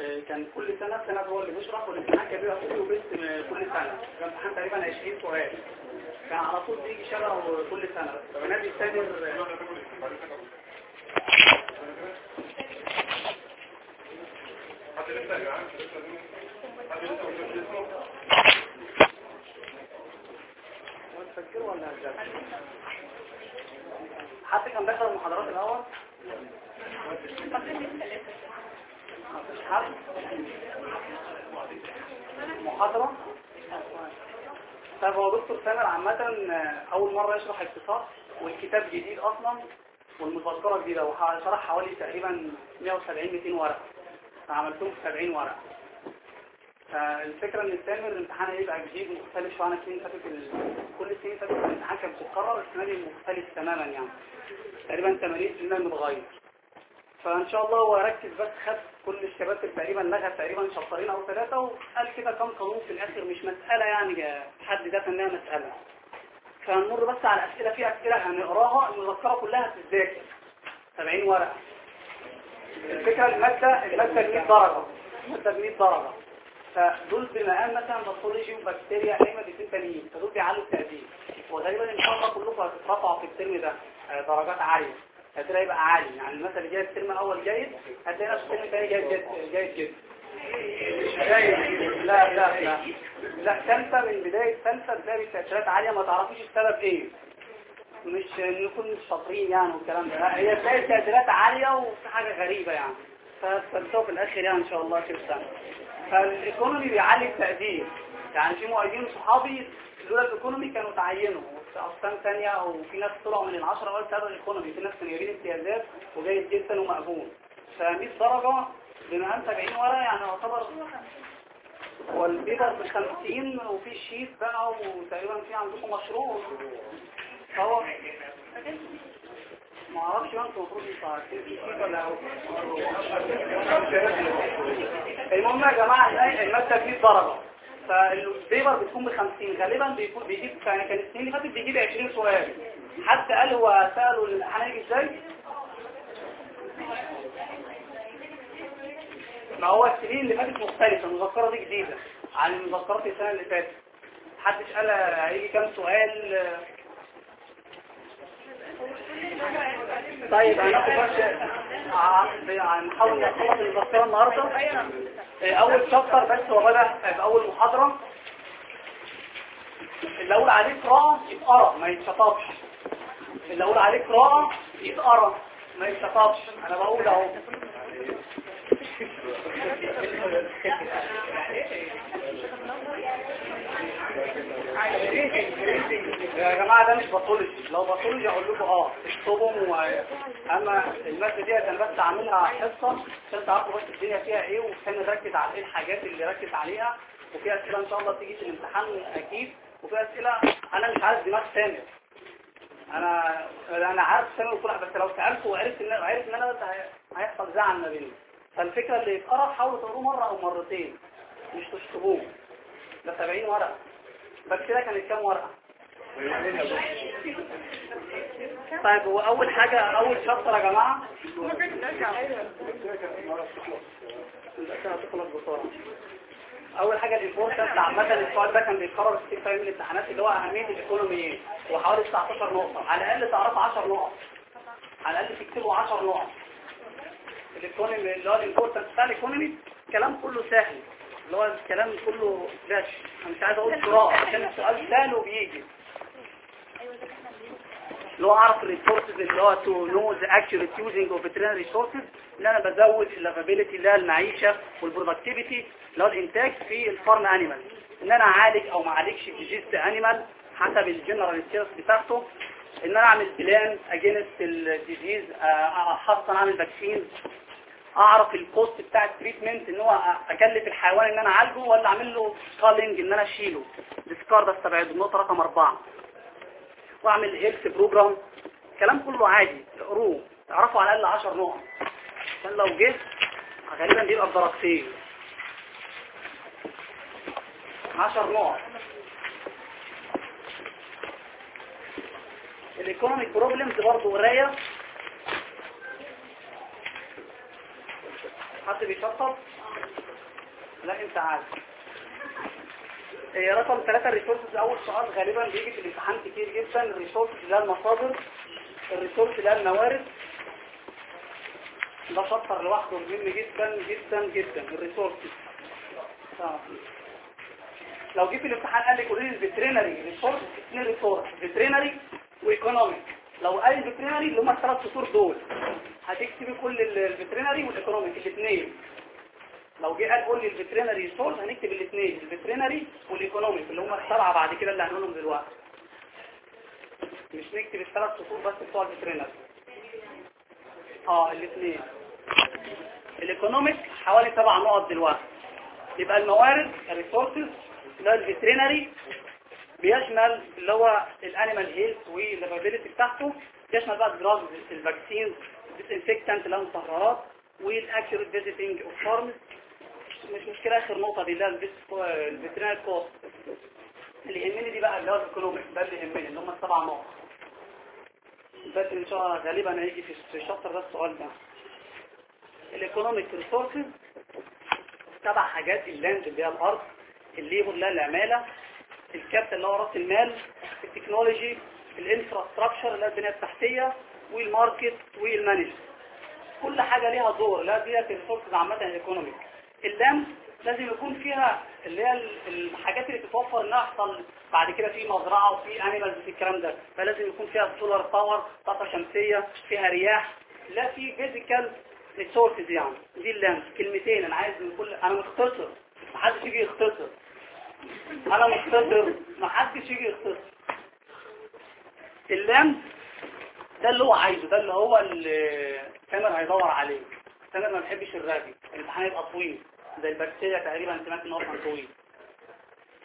آه، كان كل سنة سنة هو اللي بيشرح والامتحان كان بيبقى كله بس كل سنة. كان امتحان تقريبا 20 سؤال. كان على طول بيجي شبه كل سنة. ولا هزاز حد كان دخل المحاضرات الأول؟ محاضرة؟ طيب هو دكتور سامر عامة أول مرة يشرح اقتصاد والكتاب جديد أصلا والمذكرة جديدة وشرح حوالي تقريبا 170-200 ورقة. فعملتهم في 70 ورقة. فالفكرة إن السامر الامتحان هيبقى جديد مختلف شوية عن السنين فاتت كل السنين فاتت الامتحان كان بتتكرر السنة دي مختلف تماما يعني. تقريبا 80% متغير. فإن شاء الله هو ركز بس خد كل الشباب تقريبا لغى تقريبا chapterين أو ثلاثة وقال كده كم قانون في الآخر مش مسألة يعني حد ذات إنها مسألة. فهنمر بس على أسئلة في أسئلة هنقراها المذكرة كلها تتذاكر 70 ورقة. الفكرة المادة المادة ب 100 درجة. المادة ب 100 درجة. فدول بمقام مثلا pathology وبكتيريا أي مادتين تانيين فدول بيعلوا التقدير. وغالبا إن شاء الله كلكم هتترفعوا في الترم ده درجات عالية. هتلاقي هيبقى عالي. يعني المثل اللي جاي الترم الأول جيد هتلاقي نفس الترم الثاني جيد جيد جيد جدا لا لا لا. لا ثالثة من بداية ثالثة تلاقي تأثيرات عالية. ما تعرفيش السبب إيه. مش نكون مش شاطرين يعني والكلام ده. هي تلاقي تأثيرات عالية وفي حاجة غريبة يعني. فاستمتعوا في الآخر يعني إن شاء الله كيف سنة فال economy بيعلي التقدير. يعني في مؤيدين صحابي لولا ال economy كانوا تعينوا. في أقسام ثانية أو في ناس طلعوا من العشرة أوائل بسبب ال economy في ناس كانوا جايبين امتيازات وجيد جدا ومقبول. ف 100 درجة بمقام 70 ورقة يعني يعتبر وال paper ب 50 وفي sheet بقى وتقريبا في عندكم مشروع. فهو ما أعرفش أنتوا المفروض أنتوا ولا المهم يا جماعة المادة ب 100 درجة. فالبيبر بتكون ب 50 غالبا بيكون بيجيب يعني كان السنين اللي فاتت بيجيب 20 سؤال. حد قال هو سأله الامتحان هيجي إزاي؟ ما هو السنين اللي فاتت مختلفة المذكرة دي جديدة عن المذكرات السنة اللي فاتت. محدش قال هيجي كام سؤال؟ طيب هنحاول نخلص المذكرة النهاردة. آه، أول chapter بس هو بدأ بأول محاضرة. اللي أقول عليه قراءة يتقرأ ما يتشطبش. اللي أقول عليه قراءة يتقرأ ما يتشطبش. أنا بقول أهو. يا جماعة ده مش pathology لو pathology أقول لكم آه اكتبهم و... اما المادة دي أنا بس عاملها حصة عشان تعرفوا بس الدنيا فيها إيه وعشان نركز على إيه الحاجات اللي ركز عليها وفي اسئلة ان شاء الله تيجي في الامتحان أكيد وفي اسئلة أنا مش عارف دماغ سامر أنا أنا عارف سامر وكل بس لو سألته وعرفت ان عرف ان أنا هيحصل زعل ما بيني فالفكرة اللي يتقرا حاولوا تقروه مرة أو مرتين مش تشطبوه. ده 70 ورقة. بس كده كانت كام ورقة. طيب هو أول حاجة أول chapter يا جماعة؟ أول حاجة ال importance عامة السؤال ده كان بيتكرر كتير علم الامتحانات اللي هو أهمية ال economy إيه هو حوالي 19 نقطة على الأقل تعرف 10 نقط. على الأقل تكتبوا 10 نقط. ال economy اللي هو ال importance بتاع ال economy الكلام كله سهل. اللي هو الكلام كله داش أنا مش عايز أقول قراءة. عشان السؤال سهل وبيجي. اللي هو أعرف ال resources اللي هو to know the accurate using of veterinary resources اللي أنا بزود ال livability اللي هي المعيشة وال productivity اللي هو الإنتاج في ال farm animal إن أنا أعالج أو ما أعالجش diseased animal حسب ال general status بتاعته. إن أنا أعمل plan against ال disease احصن أعمل vaccine اعرف ال cost بتاع ال treatment ان هو اكلف الحيوان ان أنا اعالجه ولا اعمل له culling ان أنا اشيله. discard استبعده. النقطه رقم أربعة. واعمل health program الكلام كله عادي. اقروه تعرفوا على الأقل 10 نقط. عشان لو جه غالبا بيبقى بدرجتين. 10 نقط. ال economic problems برضه قرايه حد بيشطب؟ لا انت عارف. إيه رقم ثلاثة ال resources أول سؤال غالبا بيجي في الامتحان كتير جدا. ال resources هي المصادر ال resource هي الموارد. ده شطر لوحده مهم جدا جدا جدا. ال resources آه. لو جه في الامتحان قال لي قولي لي ال veterinary resource اثنين resource veterinary و economic. لو قال ال veterinary اللي هم الثلاث سطور دول هتكتبي كل ال veterinary وال economic الاثنين. لو جه قال قول لي ال veterinary resource هنكتب الاثنين ال veterinary وال economic اللي هم السبعه بعد كده اللي هنقولهم دلوقتي. مش نكتب الثلاث سطور بس بتوع ال veterinary آه الاثنين. ال economic حوالي سبع نقط دلوقتي. يبقى الموارد ال resources اللي هو ال veterinary بيشمل اللي هو ال animal health وال livability بتاعته بيشمل بقى ال drugs ال vaccine ال disinfectant اللي هو المطهرات وال accurate visiting of farms مش مشكلة آخر نقطة دي اللي هي ال veterinary cost اللي يهمني دي بقى اللي هو ال economic ده اللي يهمني اللي هم السبع نقط. بس إن شاء الله غالبا هيجي في ال chapter ده السؤال ده. ال economic resources سبع حاجات ال land اللي هي الأرض ال labor اللي هي العمالة ال capital اللي هو راس المال ال technology ال infrastructure اللي هي البنية التحتية وال market وال management كل حاجة ليها دور لا ديت ال resources عامة ال economic. ال land لازم يكون فيها اللي هي الحاجات اللي تتوفر إنها يحصل بعد كده في مزرعة وفي animals في الكلام ده. فلازم يكون فيها solar power طاقة شمسية فيها رياح. لا في physical resources يعني. دي ال land كلمتين أنا عايز من كل أنا مختصر محدش يجي يختصر أنا مختصر محدش يجي يختصر ال land ده اللي هو عايزه ده اللي هو اللي تامر هيدور عليه. تامر ما بيحبش الرغي الامتحان يبقى طويل. زي البكتيريا تقريبا سمعت إن هو كان طويل.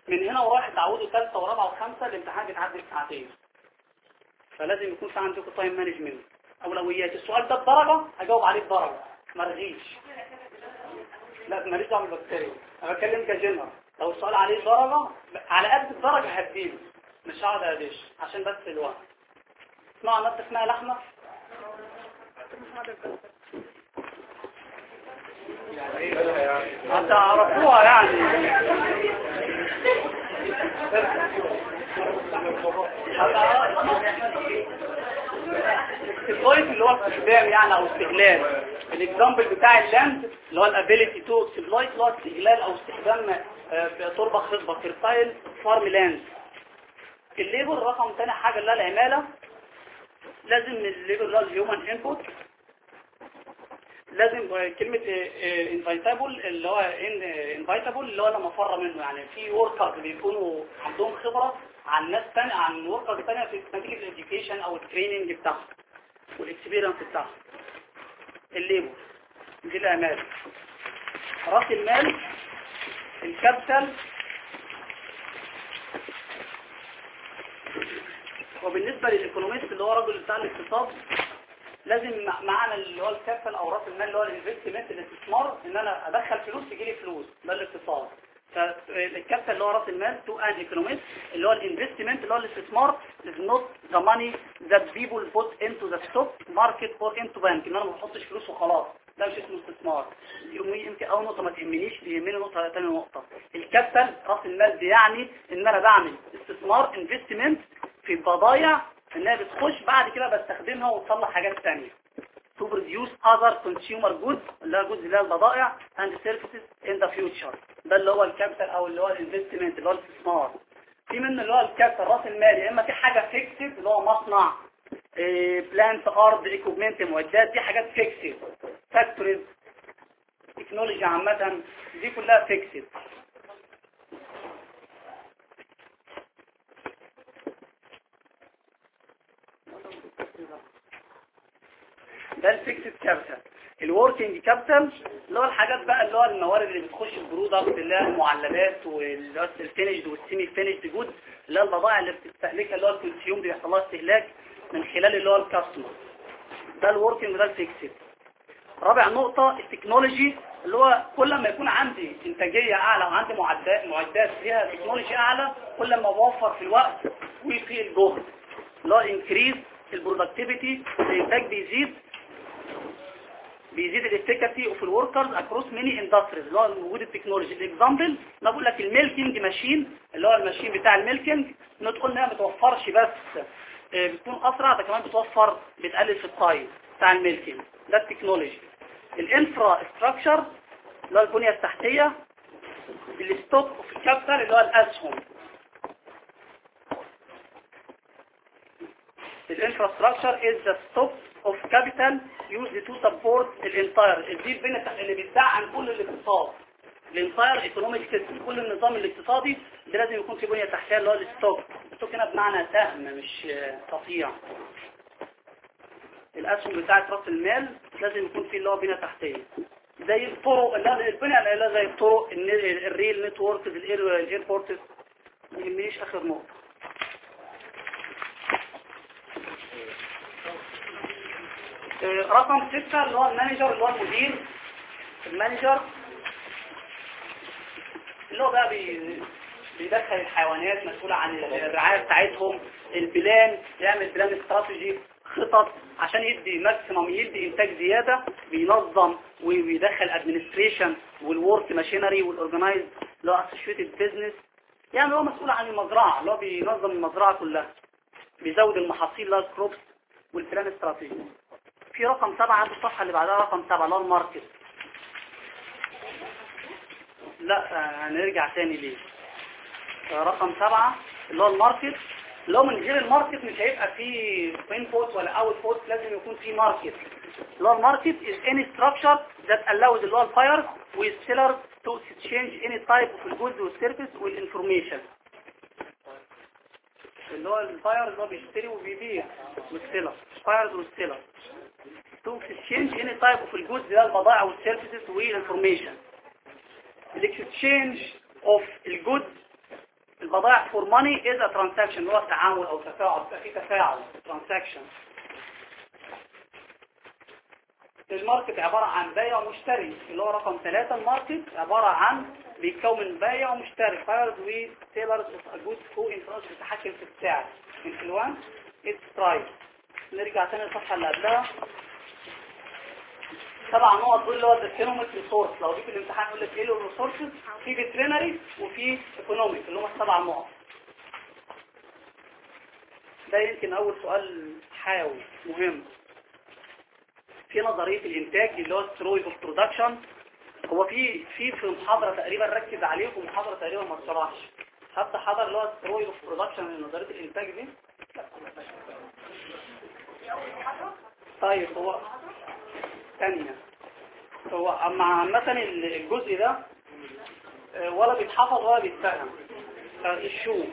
من هنا ورايح اتعودوا ثالثه ورابعة وخمسة الامتحان بيتعدي ساعتين. فلازم يكون في عندكم time management أولويات. السؤال ده بدرجة؟ هجاوب عليه بدرجة. ما رغيش لا ماليش دعوة بالبكتيريا. أنا بتكلم كجنرال. لو السؤال عليه درجه على قد الدرجة هديله مش هقعد ادش عشان بس الوقت. اسمعوا ناس اسمها لحمة؟ هتعرفوها يعني. الكويس اللي هو استخدام يعني أو استغلال ال example بتاع ال land اللي هو ال ability to exploit اللي هو استغلال أو استخدام تربه خصبه fertile farm land ال labor رقم ثاني حاجة اللي هي العمالة. لازم ال labor اللي هو ال human input لازم كلمة inevitable اللي هو inevitable اللي هو لا مفر منه. يعني في workers بيكونوا عندهم خبرة عن ناس تانية عن workers تانية في نتيجة ال education أو ال training بتاعهم وال experience بتاعهم. ال labor دي العمالة رأس المال ال capital وبالنسبة لل economist اللي هو رجل بتاع الاقتصاد لازم معنى اللي هو ال capital أو رأس المال اللي هو ال investment الاستثمار إن أنا أدخل فلوس تجي لي فلوس ده الاقتصاد. فال capital اللي هو راس المال to an economist اللي هو ال investment اللي هو الاستثمار is not the money that people put into the stock market or into bank. إن أنا ما بحطش فلوس وخلاص. ده مش اسمه استثمار. يمكن أول نقطة ما تهمنيش تهمني نقطة ثاني نقطة. ال capital راس المال دي يعني إن أنا بعمل استثمار investment في بضايع إنها بتخش بعد كده بستخدمها وتصلح حاجات تانية. To produce other consumer goods اللي هي جزء اللي هي البضائع and services in the future. ده اللي هو ال capital أو اللي هو ال investment اللي هو الاستثمار. في منه اللي هو ال capital رأس المال. يا إما في حاجة fixed اللي هو مصنع plant أرض equipment معدات دي حاجات fixed factories technology عامة. دي كلها fixed ده ال fixed capital ال working capital اللي هو الحاجات بقى اللي هو الموارد اللي بتخش ال product اللي هي المعلبات ال finished وال semi finished good اللي هي البضائع اللي بتستهلكها اللي هو ال consume بيحصل لها استهلاك من خلال اللي هو ال customer ده ال working وده ال fixed رابع نقطة ال technology اللي هو كل ما يكون عندي إنتاجية أعلى وعندي معدات معدات فيها technology أعلى كل ما بوفر في الوقت وفي الجهد اللي هو increase ال productivity الإنتاج بيزيد بيزيد ال efficacy of ال workers across many industries اللي هو وجود ال technology. ال example أنا بقول لك ال milking machine اللي هو ال machine بتاع ال milking ندخل إنها ما بتوفرش بس آه، بتكون أسرع ده كمان بتوفر بتقلل في ال time بتاع ال milking. ده ال technology. ال infrastructure اللي هو البنية التحتية ال stock of ال capital اللي هو الاسهم ال infrastructure is the stock of capital used to support ال entire دي البنية التح- اللي بتدعم كل الاقتصاد. ال entire economic system كل النظام الاقتصادي ده لازم يكون في بنية تحتية اللي هو ال stock. ال stock هنا بمعنى سهم مش قطيع الأسهم بتاعت رأس المال لازم يكون فيه اللي هو بنية تحتية. زي الطرق البنية زي الطرق ال rail networks ال air ال airports ما يهمنيش آخر نقطة آه، رقم ستة اللي هو ال manager اللي هو المدير. ال manager اللي هو بقى بي بيدخل الحيوانات مسؤولة عن الرعاية بتاعتهم. ال plan يعمل plan استراتيجي خطط عشان يدي maximum يدي إنتاج زيادة بينظم وبيدخل administration وال work machinery وال organize اللي هو associated business يعني هو مسؤول عن المزرعة اللي هو بينظم المزرعة كلها بيزود المحاصيل هو ال crops وال plan استراتيجي. في رقم سبعة عند الصفحة اللي بعدها رقم سبعة اللي هو ال market. لا آه، هنرجع تاني ليه. آه، رقم سبعة اللي هو ال market. هو من غير ال market مش هيبقى فيه input ولا output لازم يكون فيه market اللي هو ال market is any structure that allows اللي هو ال buyer وال seller to exchange any type of ال goods وال service وال information اللي هو ال buyer اللي هو بيشتري وبيبيع وال seller buyers وال seller to exchange any type of ال goods اللي هي البضائع والسيرفيسز والانفورميشن الاكسشينج اوف الجودز البضائع for money is a transaction اللي هو التعامل أو تفاعل في تفاعل transaction. ال market عبارة عن بائع ومشتري اللي هو رقم ثلاثة ال market عبارة عن بيتكون بائع ومشتري buyers و sellers of goods who influence بتتحكم في السعر. Influence its price. نرجع تاني للصفحة اللي قبلها. سبع نقط دول اللي هو ال economic resource لو جيت الامتحان يقول لك إيه ال resources في veterinary وفي economic اللي هم السبع نقط. ده يمكن أول سؤال حيوي مهم. في نظرية الإنتاج اللي هو theory of production هو في في في محاضرة تقريبا ركز عليه ومحاضره تقريبا ما اتشرحش. حتى حضر اللي هو theory of production نظرية الإنتاج دي؟ طيب هو ثانية هو أما عامة الجزء ده ولا بيتحفظ ولا بيتفهم. الشو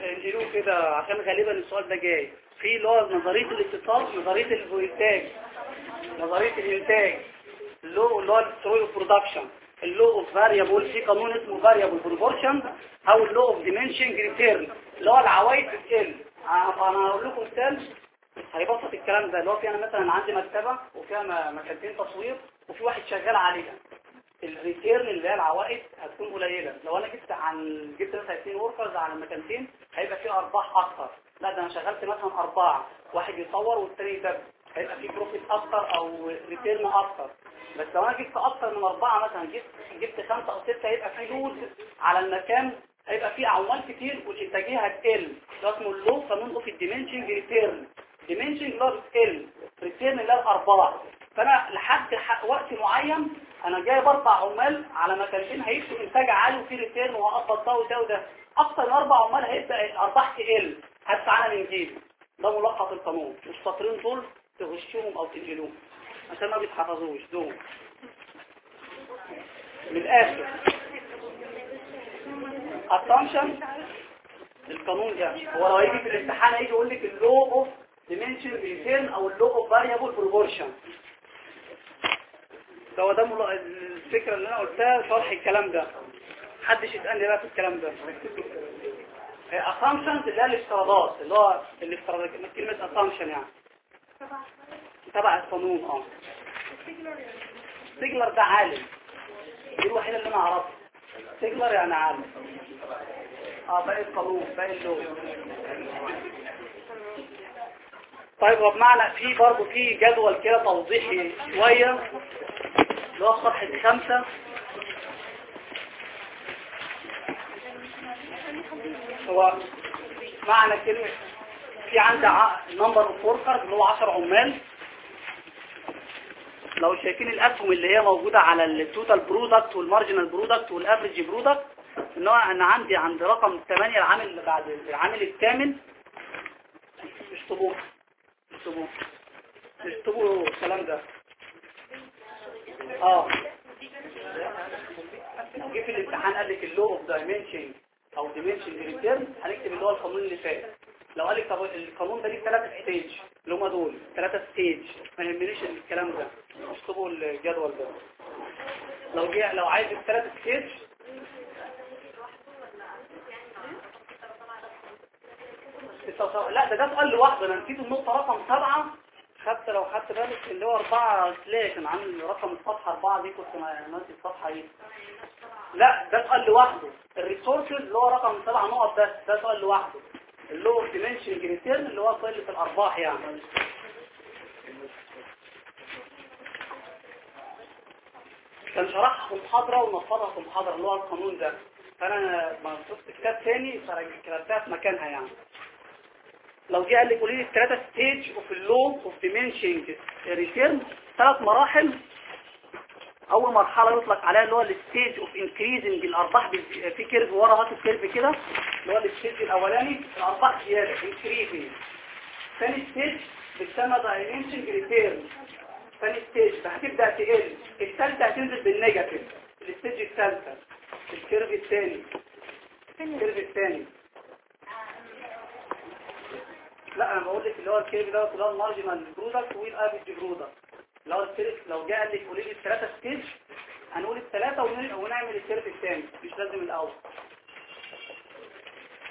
انجلوه كده عشان غالبا السؤال ده جاي. في اللي هو نظرية الاتصال نظرية الانتاج نظرية الإنتاج. اللو اللي هو الستروي برودكشن اللو اوف فاريبل في قانون اسمه فاريبل بروبورشن أو اللو اوف ديمنشن ريتيرن اللي هو العوايد بتقل أنا هقول لكم مثال هيبسط الكلام ده اللي هو في أنا مثلا عندي مكتبة وفيها م- مكانتين تصوير وفي واحد شغال عليها. ال return اللي هي العوائد هتكون قليلة. لو أنا جبت عن جبت مثلا 2 workers على المكنتين هيبقى في أرباح أكتر. لا ده أنا شغلت مثلا أربعة واحد يصور والتاني يدبس هيبقى في profit أكتر أو return أكتر. بس لو أنا جبت أكتر من أربعة مثلا جبت جبت خمسة أو ستة هيبقى في load على المكان هيبقى في اعمال كتير والإنتاجية هتقل. ده اسمه ال law قانون of ال diminishing return اللي هو بتقل return اللي فأنا لحد وقت معين أنا جايب أربع عمال على مكنتين هيدوا انتاج عالي وفي return وهقبض ده وده وده. أكتر من أربع عمال هيبدا الارباح تقل هدفع أنا من جيبي ده ملخص القانون. والسطرين دول تغشوهم أو تنقلوهم عشان ما بيتحفظوش. دول من الآخر. Assumption. القانون ده هو لو هيجي في الامتحان هيجي يقول لك ال law of diminishing return أو ال law of variable proportion هو ده الفكرة اللي أنا قلتها شرح الكلام ده. محدش يسألني بقى في الكلام ده. assumptions اللي هي الافتراضات اللي هو الافتراضات كلمة assumption يعني. تبع القانون آه. سيجلر ده عالم. دي الوحيدة اللي أنا أعرفها. سيجلر يعني عالم. آه باقي القانون باقي اللغة. طيب هو بمعنى في برضه في جدول كده توضيحي شوية اللي هو صفحة خمسة هو معنى كلمة في عندي number of workers اللي هو 10 عمال. لو شايفين الاسهم اللي هي موجودة على ال total product وال marginal product وال average product إن هو أنا عندي عند رقم 8 العامل بعد العامل الثامن. اشطبوه اشطبوه اشطبوه الكلام ده. آه. لو جه في الامتحان قال لك ال law of diminishing أو دايمنشن ريتيرن هنكتب اللي هو القانون اللي فات. لو قال لك طب القانون ده ليه ثلاثة stage اللي هم دول ثلاثة stage ما يهمنيش الكلام ده. اشطبوا الجدول ده. لو جه لو عايز الثلاثة stage لا ده ده سؤال لوحده. أنا نسيت النقطة رقم سبعة. خدت لو خدت بالك اللي هو أربعة slash كان عامل رقم الصفحة أربعة دي كنت ناسي الصفحة دي لا ده سؤال لوحده. ال resources اللي هو رقم سبع نقط بس ده سؤال لوحده. اللي هو diminishing return اللي هو قلة الأرباح يعني. كان شرحها في محاضرة ونفضها في محاضرة اللي هو القانون ده. فأنا ما شفت كتاب تاني فكتبتها في مكانها يعني. لو جه قال لي قولي لي الثلاثة stage of ال law of diminishing return ثلاث مراحل. أول مرحلة يطلق عليها اللي هو ال stage of increasing الارباح في curve ورا هاتوا curve كده اللي هو ال stage الأولاني الأرباح زيادة increasing ثاني stage بتسمى diminishing return ثاني stage هتبدأ تقل الثالثه هتنزل بالنيجاتيف الستيج الثالثه الكيرف الثاني الكيرف الثاني لا أنا بقول لك اللي هو ال curve ده اللي هو ال marginal product وال average product لو ال curve لو جه قال لك قولي لي الثلاثة stage هنقول الثلاثة ونعمل ال curve الثاني مش لازم الأول.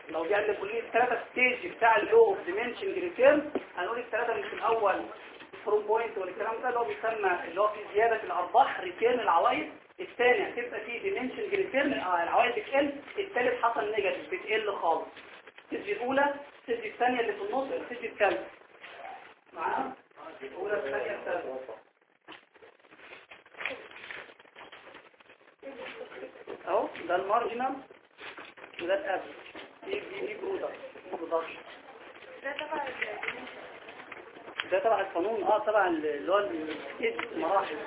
لو جه قال لك قولي لي الثلاثة stage بتاع ال law diminishing return هنقول الثلاثة مش الأول from point والكلام ده اللي هو بيسمى اللي هو في زيادة الأرباح return العوائد. الثاني هتبقى فيه diminishing return العوائد بتقل الثالث حصل negative بتقل خالص. ال stage الأولى ال stage الثانية اللي في النص ال stage الثالث. معانا؟ الأولى الثانية الثالثة. أهو ده ال marginal وده ال average دي دي دي product production ده تبع القانون آه تبع اللي هو المراحل.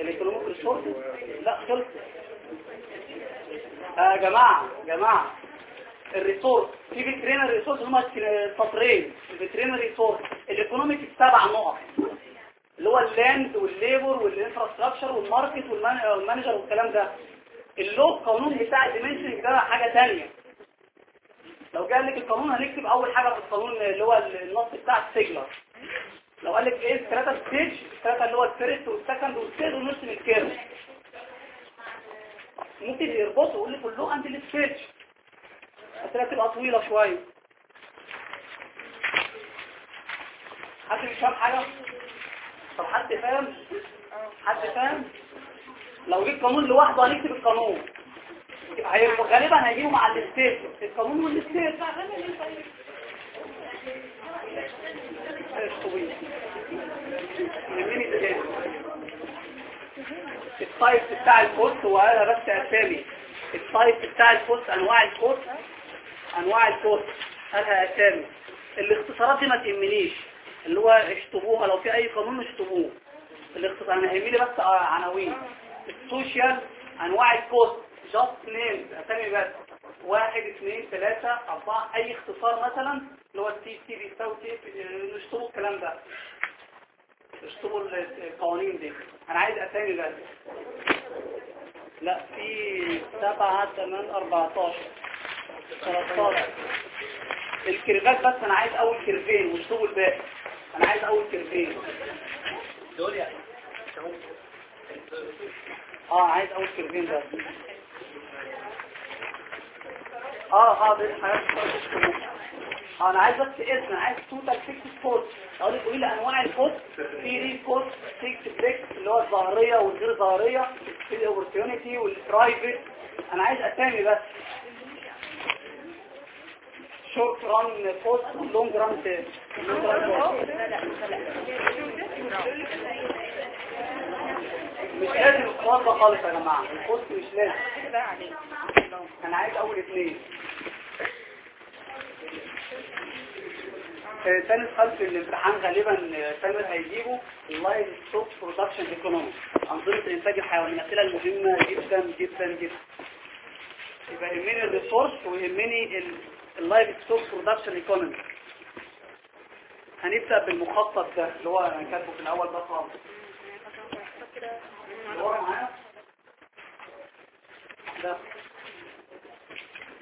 ال economic resources لا خلص يا آه جماعة جماعة. ال resource في veterinary resource هم سطرين ال veterinary resource. ال economic السبع نقط اللي هو اللاند والليبر والإنفراستراكشر والماركت والمانجر والكلام ده. ال law القانون بتاع ال diminishing ده حاجة ثانية لو جاب لك القانون هنكتب أول حاجة في القانون اللي هو النص بتاع السيجلر لو قال لك إيه الثلاثة stage الثلاثة اللي هو ال first وال second وال third ونرسم ال curve. ممكن يربطوا يقول لك كله عند ال stage الأسئلة تبقى طويلة شوية. حد مش فاهم حاجة؟ طب حد فاهم؟ حد فاهم؟ لو جيت قانون لوحده هنكتب القانون. غالبا هيجيبوا مع ال state القانون وال state إيش طويل. يهمني التاني ال type بتاع ال cost وهذا بس أسامي. التايب بتاع الكورس أنواع الكورس أنواع الكورس هلها أسامي. الاختصارات دي ما تهمنيش اللي هو اشطبوها لو في أي قانون اشطبوه. الاختصار أنا يهمني بس عناوين. ال social أنواع ال cost just name أسامي بس. واحد اثنين ثلاثة أربعة أي اختصار مثلا اللي هو ال TT بيساوي T نشطبوا الكلام ده. اشطبوا القوانين دي. أنا عايز اسامي بس. لا في سبعة ثمان أربعتاشر. 13 ال curve ات بس أنا عايز أول curve ين واشطبوا الباقي. أنا عايز أول curve ين دول يعني؟ آه عايز أول curve ين بس. آه دي حاجات آه أنا عايز بس اسم أنا عايز total fixed cost أقول لك لي انواع ال cost في real cost fixed fixed اللي هو الظاهرية والغير ظاهرية في ال opportunity وال private أنا عايز اسامي بس. short run cost long run مش لازم السؤال ده خالص يا جماعة. ال cost مش لازم. أنا عايز اول اثنين آه، تاني سؤال في الامتحان غالبا آه، تامر هيجيبه. ال livestock production economy أنظمة الانتاج الحيواني من الأسئلة المهمة جدا جدا جدا. يبقى يهمني ال resource ويهمني ال livestock production economy هنبدأ بالمخطط ده اللي هو أنا كاتبه في الأول ده خالص. اللي هو معايا؟ ده.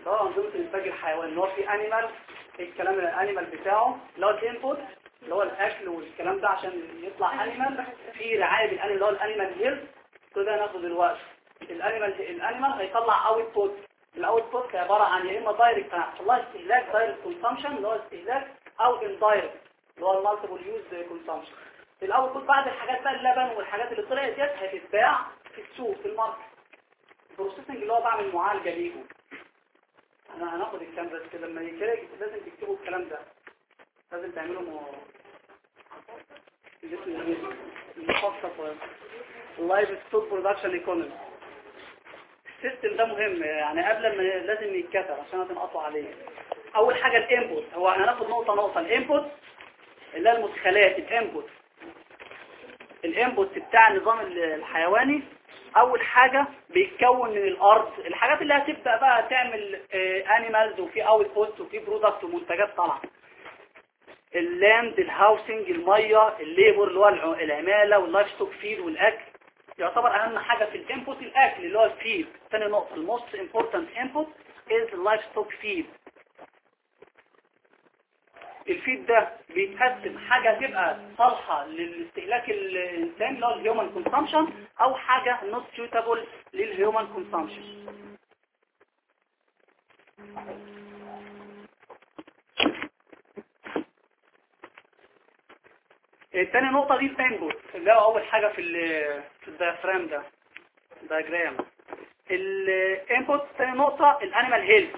ده أنظمة الانتاج الحيواني اللي هو في animal الكلام ال animal بتاعه اللي هو ال input اللي هو الأكل والكلام ده عشان يطلع animal في رعاية بال animal اللي هو ال animal health كل ده ناخده دلوقتي. ال animal ال animal هيطلع output ال output عبارة عن يا إما direct هيحصل لها استهلاك direct consumption اللي هو استهلاك أو indirect اللي هو ال multiple use consumption ال output بعد الحاجات بقى اللبن والحاجات اللي طلعت ديت هتتباع في السوق في ال market. ال processing اللي هو بعمل معالجة ليهم. أنا هناخد الكلام كده لما يجي لازم تكتبوا الكلام ده. لازم تعملوا م... المخطط ال livestock production economy ال system ده مهم يعني قبل ما لازم يتكتب عشان هتنقطوا عليه. أول حاجة ال input. هو هناخد نقطة نقطة. ال input اللي هي المدخلات ال input. ال input بتاع النظام الحيواني أول حاجة بيتكون من الأرض. الحاجات اللي هتبدأ بقى تعمل animals وفي output وفي product ومنتجات طالعة. ال land ال housing المية ال labor اللي هو الع- العمالة وال livestock feed والأكل. يعتبر أهم حاجة في ال input الأكل اللي هو ال feed. ثاني نقطة ال most important input is ال livestock feed ال feed ده بيتقدم حاجة تبقى صالحة للاستهلاك الإنسان اللي هو ال human consumption أو حاجة not suitable لل human consumption التاني نقطة دي ال input اللي هو أول حاجة في في ال diagram ده. diagram ال input تاني نقطة ال animal health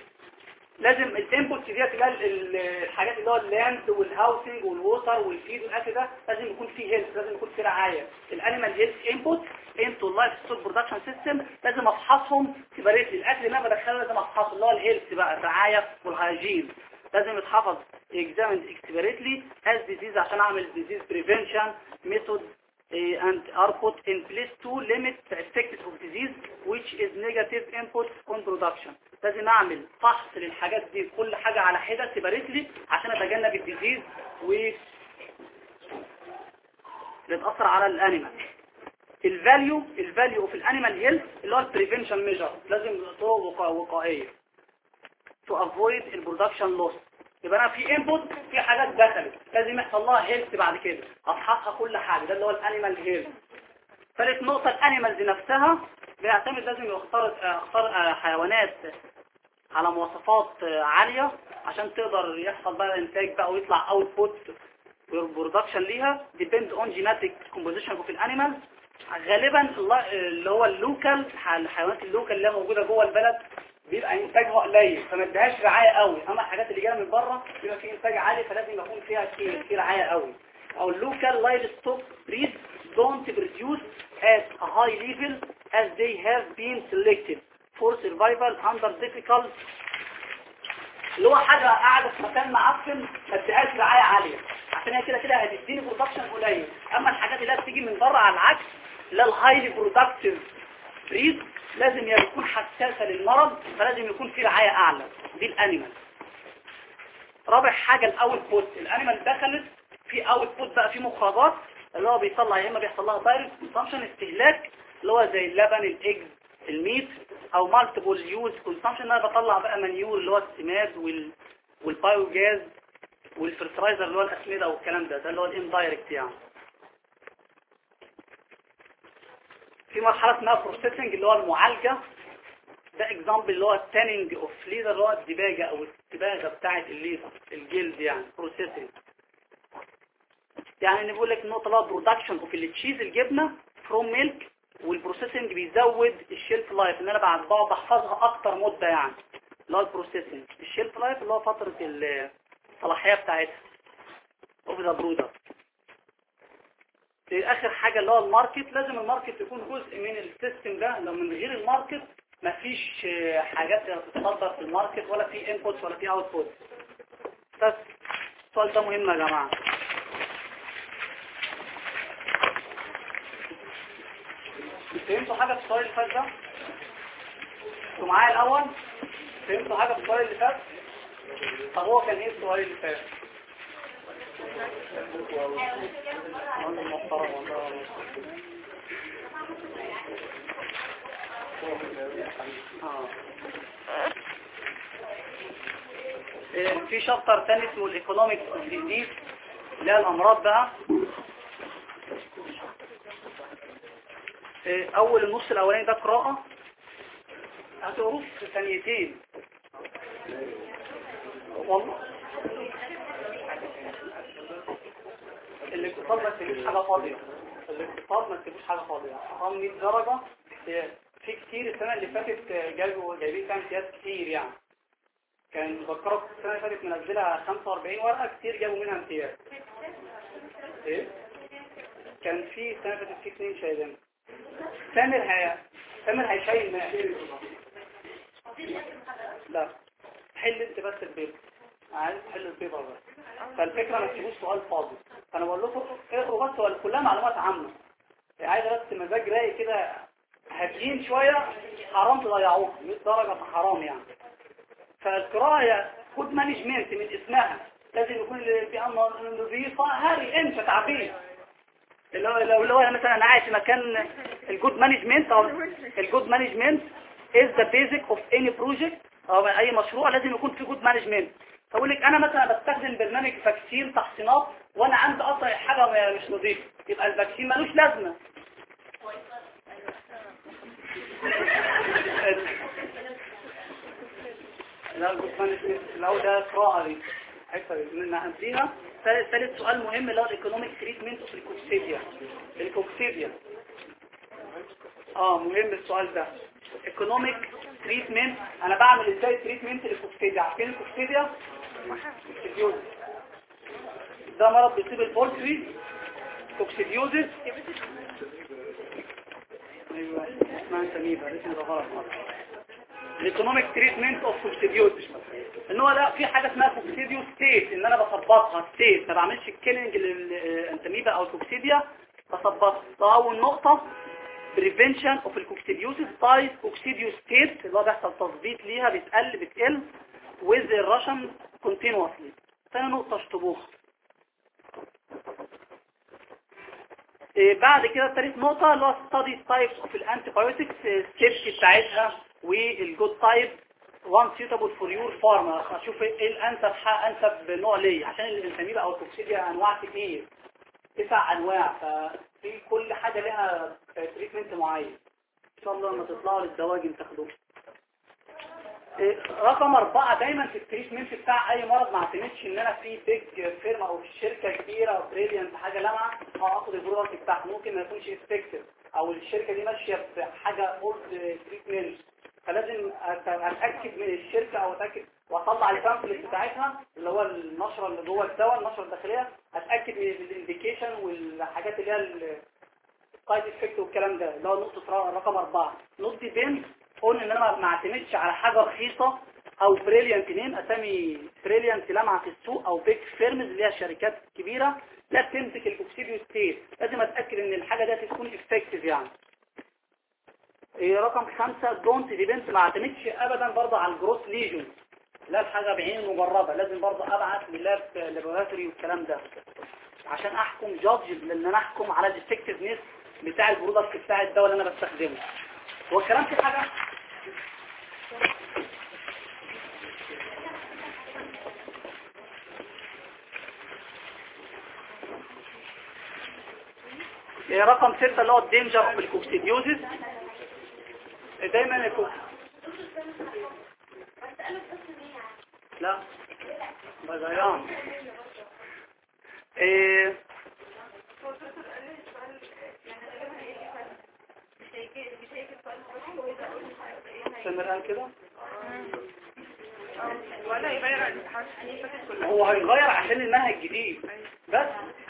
لازم ال input ديت اللي هي ال- ال- الحاجات اللي هو اللاند والهاوسنج والووتر والفيد والاكل ده لازم يكون فيه health لازم يكون فيه رعاية. ال animal health input into ال livestock production system لازم أفحصهم لي الأكل اللي أنا بدخله لازم أفحصه اللي هو ال health بقى الرعاية وال hygiene لازم يتحفظ examined expertly as disease عشان أعمل prevention method eh, and are put in place to limit the effect of disease which is negative input on production. لازم اعمل فحص للحاجات دي كل حاجة على حدة separately عشان اتجنب ال disease و اللي على الانيمال الفاليو الفاليو اوف الانيمال هيلث اللي هو ال prevention measure لازم طرق وقا- وقائية. To avoid ال production loss يبقى أنا في input في حاجات دخلت. لازم يحصل لها health بعد كده. افحصها كل حاجة. ده اللي هو ال animal health ثالث نقطة ال animals نفسها بيعتمد لازم يختار اختار آه، حيوانات على مواصفات آه، عالية عشان تقدر يحصل بقى إنتاج بقى ويطلع output production ليها. Depend on genetic composition of ال animal غالبا الل- اللي هو ال local الحيوانات ال local اللي موجودة جوه البلد بيبقى إنتاجها قليل فما اديهاش رعاية قوي. أما الحاجات اللي جاية من بره بيبقى في إنتاج عالي فلازم يكون فيها في, في رعاية قوي. أو ال local livestock breed produce at a high level as they have been selected for survival under difficult. اللي هو حاجة قاعدة في مكان معفن ما اديهاش رعاية عالية. عشان هي كده كده هتديني production قليل. أما الحاجات اللي بتيجي من بره على العكس هي ال highly productive breed لازم يكون حساسة للمرض فلازم يكون في رعاية أعلى دي ال animal رابع حاجة ال output ال animal دخلت في output بقى في مخرجات اللي هو بيطلع يا إما بيحصل لها direct consumption استهلاك اللي هو زي اللبن ال eggs ال meat أو multiple use consumption أنا بطلع بقى manure اللي هو السماد وال وال biogas وال fertilizer اللي هو الأسمدة والكلام ده. ده اللي هو ال indirect يعني. في مرحلة اسمها processing اللي هو المعالجة. ده example اللي هو ال tanning of leather اللي هو الدباجة أو الدباغه بتاعه ال leather الجلد يعني processing يعني نقول لك النقطه اللي هو production of ال cheese الجبنة from milk وال processing بيزود ال shelf life ان أنا بعد بقعد احفظها أكتر مدة يعني. اللي هو ال processing ال shelf life اللي هو فترة الصلاحية بتاعتها. of the product آخر حاجة اللي هو ال market. لازم ال market يكون جزء من ال system ده. لو من غير ال market مفيش حاجات تتصدر في ال market ولا في input ولا في output بس السؤال ده مهم يا جماعة. فهمتوا حاجة في السؤال اللي فات ده؟ أنتوا معايا الأول؟ فهمتوا حاجة في السؤال اللي فات؟ طب هو كان إيه السؤال اللي فات؟ محترم والله في chapter تاني اسمه ال economic disease اللي هي الأمراض بقى أول النص الأولاني ده قراءة هتقروه في ثانيتين. والله. الاقتصاد ما تسيبوش حاجة فاضية. الاقتصاد ما تسيبوش حاجة فاضية. ارقام 100 درجة. في كتير السنة اللي فاتت جابوا جايبين فيها امتياز كتير يعني. كان بذكرك السنة اللي فاتت منزلها 45 ورقة كتير جابوا منها امتياز. إيه؟ كان في السنة اللي فاتت في اثنين شايلين سامر هي سامر هيشيل ماء لا. حل انت بس البيض. عايز تحل البيضة بس فالفكرة ما تجيبوش سؤال فاضي. فأنا بقول لكم اقروا بس كلها معلومات عامة. عايز بس مزاج رايق كده هاديين شوية حرام تضيعوها. 100 درجة حرام يعني. فالقراءة كود مانجمنت من اسمها. لازم يكون البيئة نظيفة هاري انت تعبير. اللي هو لو هو مثلا أنا عايش في مكان الجود مانجمنت أو الجود مانجمنت is the basic of any project أو أي مشروع لازم يكون في جود مانجمنت فأقول لك أنا مثلا بستخدم برنامج فاكسين تحصينات وأنا عندي أصلا حاجة مش نظيفة. يبقى الفاكسين ملوش لازمة. لا ال good management لو ده قراءة دي. حتة نعديها ثالث سؤال مهم اللي هو ال economic treatment of ال coccidia ال coccidia آه مهم السؤال ده. economic treatment أنا بعمل إزاي treatment لل coccidia عارفين الكوكسيديا ده مرض بيصيب ال poultry coccidiosis أيوه اسمها سميبة ده غلط الايكونوميك تريتمنت اوف كوكسيديوزس ان هو لا في حاجة اسمها كوكسيديو ستيت إن أنا بثبطها ستيت ما بعملش الكيلينج للانتاميبا أو الكوكسيديا بثبطها ده اول نقطة بريفنشن اوف الكوكسيديوسيس باي كوكسيديو ستيت اللي هو بيحصل تظبيط ليها بتقل بتقل with الرشم continuously. ثاني نقطة اشطبوها إيه بعد كده ثالث نقطة اللي هو study types of ال antibiotics ال safety بتاعتها. وال good type وان suitable for your farm أشوف إيه الأنسب أنسب نوع ليه عشان ال Entamoeba أو الكوكسيديا أنواع كتير. تسع أنواع. ففي كل حاجة لها treatment معين. إن شاء الله لما تطلعوا للدواجن تاخدوه إيه رقم أربعة دايما في ال treatment بتاع أي مرض. ما اعتمدش إن أنا في big firm أو في شركة كبيرة أو brilliant حاجة لامعة. أو آخد ال product بتاعها. ممكن ما يكونش effective أو الشركة دي ماشية بحاجة old treatment فلازم أتأكد من الشركة أو أتأكد وأطلع ال pamphlet بتاعتها اللي هو النشرة اللي جوه الدواء النشرة الداخلية. أتأكد من ال indication والحاجات اللي هي ال side effect والكلام ده اللي هو نقطة رقم أربعة. نقطه بين قلنا إن أنا ما اعتمدش على حاجة رخيصة أو brilliant name أسامي brilliant لمعة في السوق أو big firms اللي هي الشركات الكبيره لا تمسك الأكسيديو ستيت لازم أتأكد إن الحاجة دي تكون افكتيف يعني. رقم خمسة دونت ديبنت ما اعتمدش ابدا برضه على الجروس ليجن لا الحاجة بعين مجربة لازم برضه أبعت للاب لابوراتوري والكلام ده. عشان أحكم جادج لأن أنا أحكم على الافكتفنس بتاع البرودكت بتاع الدواء اللي أنا بستخدمه. هو الكلام في حاجة؟ إيه رقم ستة اللي هو الدينجر اوف الكوكسيديوزيس. دايما يكون لا. بغيان إيه. سمر قال كده. ولا يغير الامتحان هو هيغير عشان المنهج جديد بس.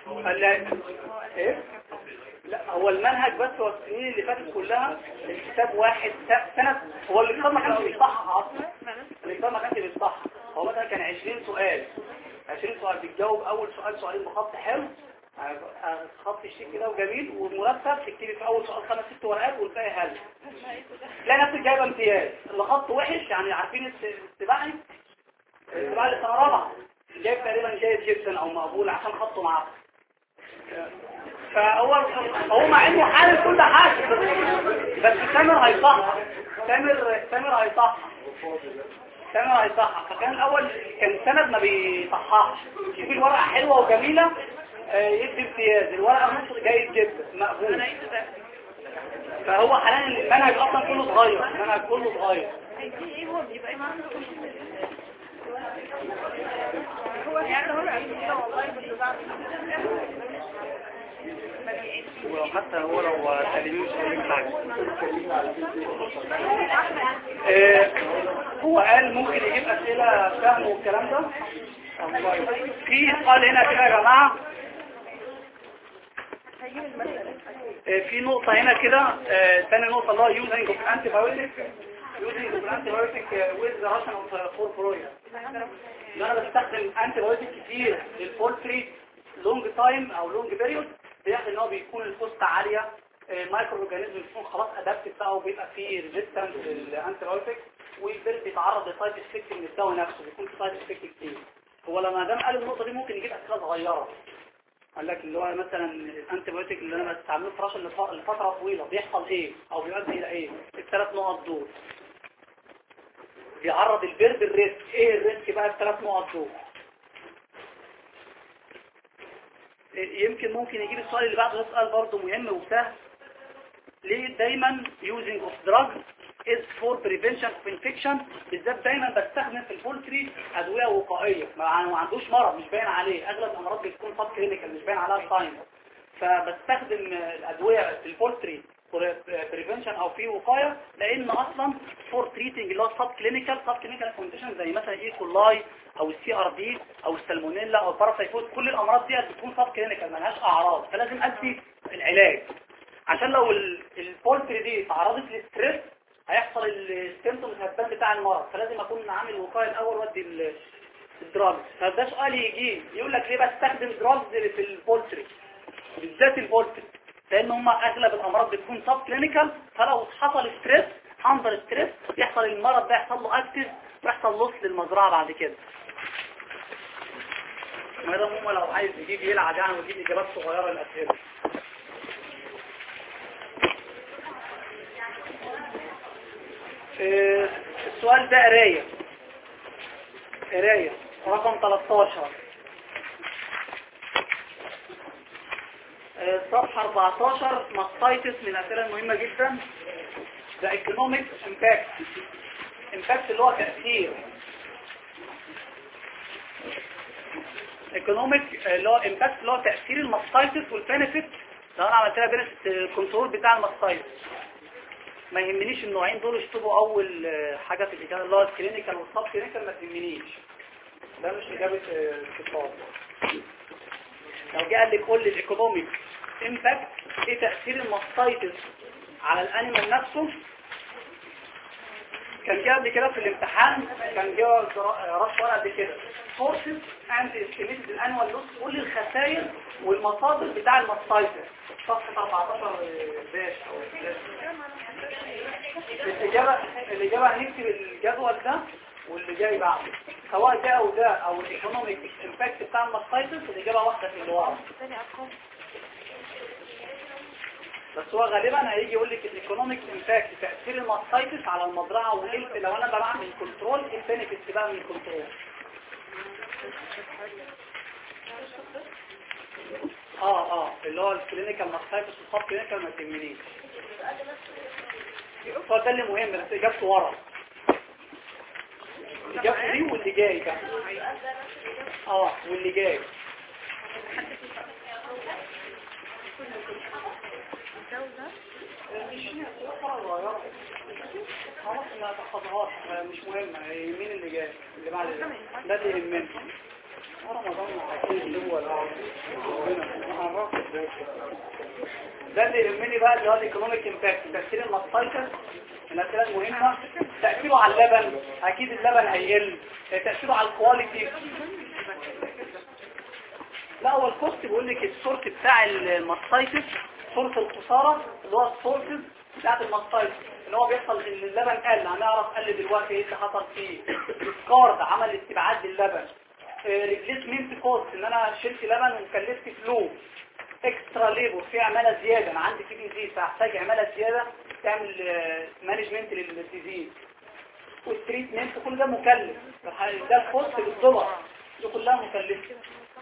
ال- إيه؟ هو المنهج بس هو السنين اللي فاتت كلها الكتاب واحد سنة هو الكتاب ما كانش بيصحح أصلا. الكتاب ما كانش بيصحح. هو مثلا كان 20 سؤال. 20 سؤال بتجاوب أول سؤال سؤالين بخط. حلو. خط شيك كده وجميل. ومرتب تكتبي في أول سؤال خمس ست ورقات والباقي هل. تلاقي نفسك جايبه امتياز. اللي خط وحش يعني عارفين السباعي اللي سنة رابعة. جايب تقريبا جيد جدا أو مقبول عشان خطه معاه. فهو هو مع إنه حامل كل حاجة بس تامر هيصحح تامر تامر هيصحح تامر هيصحح فكان الأول كان سند ما بيصححش يجيب الورقة حلوة وجميلة آه، يدي امتياز. الورقة نص جيد جدا مقبول. فهو حاليا المنهج أصلا كله اتغير. المنهج كله هيدي إيه هو؟ يعني هو والله بس بعد ما بيعيدش وحتى هو لو تلميذ آه، هو قال ممكن يجيب أسئلة فهم والكلام ده؟ في سؤال هنا كده يا المسألة آه، في نقطة هنا كده. آه، تاني نقطة اللي هو using of antibiotic. Using of antibiotic آه, with the ration of uh, for برضه إن أنا بستخدم antibiotic كتير لل poultry long time أو long period بيحصل إن هو بيكون ال cost عالية microorganism بيكون خلاص adapted بقى وبيبقى فيه resistant لل antibiotic وال bird بيتعرض ل side effect من الدواء نفسه بيكون side effect كتير. هو لما دام قال النقطة دي ممكن يجيب أسئلة صغيرة. قال لك اللي هو مثلا ال antibiotic اللي أنا بستعمله في ration لف- لفترة طويلة بيحصل إيه؟ أو بيؤدي إلى إيه؟ الثلاث نقط دول. بيعرض ال bird ال risk. إيه ال risk بقى الثلاث نقط دول إيه- يمكن ممكن يجيب السؤال اللي بعده ده سؤال برضه مهم وسهل. ليه دايما using of drug is for prevention of infection بالذات دايما بستخدم في ال poultry أدوية وقائية. ما عندوش مرض مش باين عليه. أغلب الأمراض بتكون subclinical مش باين عليها sign فبستخدم الأدوية في ال poultry prevention أو في وقاية لأن أصلا for treating اللي هو subclinical subclinical condition زي مثلا E. coli أو ال CRD أو السالمونيلا أو ال parasites كل الأمراض دي بتكون subclinical ملهاش أعراض. فلازم أدي العلاج. عشان لو ال- ال poultry دي تعرضت لل stress هيحصل ال symptoms هتبان بتاع المرض. فلازم أكون عامل وقاية الأول وأدي ال- ال drugs فده سؤال يجي يقول لك ليه بستخدم drugs في ال poultry بالذات ال poultry لأن هم أغلب الأمراض بتكون subclinical فلو حصل stress under stress يحصل المرض ده يحصل له active ويحصل loss للمزرعة بعد كده. ما دام هو لو عايز يجيب يلعب يعني ويجيب إجابات صغيرة للأسئلة. آه، السؤال ده قراية. قراية رقم 13 آه، صفحة 14 mastitis من الأسئلة المهمة جدا. ده economic impact. Impact اللي هو تأثير. Economic اللي هو impact اللي هو تأثير ال mastitis وال benefit لو أنا عملت لها benefit control بتاع ال mastitis ما يهمنيش النوعين دول اشطبوا أول آه، حاجة في الإجابة اللي هو ال clinical وال subclinical ما تهمنيش. ده مش إجابة آه، الكتاب لو جه قال لي لي ال economic impact إيه تأثير ال mastitis على ال animal نفسه؟ كان جه قبل كده في الامتحان كان جه رش ورقة قد كده. Sources and estimated ال annual loss لي الخسائر والمصادر بتاع ال mastitis. صفحة 14 باش أو. الإجابة الإجابة هنكتب الجدول ده. واللي جاي بعده. سواء ده أو ده أو ال economic impact بتاع ال mastitis الإجابة واحدة في ارقام بس هو غالبا هيجي يقول لك ال economic impact تأثير ال mastitis على المزرعة وايه لو أنا بعمل control إيه ال benefits بقى من ال control آه آه اللي هو ال clinical mastitis وال subclinical ما تهمنيش السؤال ده اللي مهم بس إجابته ورا. اجابته دي واللي جاي بقى. آه واللي جاي مش مهمة مين اللي جاي؟ اللي بعد ده يهمني رمضان اللي هو ده اللي يهمني بقى اللي هو ال economic impact تأثير ال mastitis الأسئلة المهمة تأثيره على اللبن أكيد اللبن هيقل. تأثيره على ال quality. لا هو ال cost بيقول لك ال source بتاع ال mastitis source الخسارة اللي هو ال sources بتاعت ال mastitis اللي هو بيحصل إن اللبن قل. هنعرف قل دلوقتي إيه اللي حصل فيه. discard عمل استبعاد للبن replacement cost إن أنا شلت لبن وكلفت فلوس extra labor في عمالة زيادة. أنا عندي في disease فهحتاج عمالة زيادة. تعمل management لل disease وال treatment كل ده مكلف. ده ال cost بالدولار دي كلها مكلفة.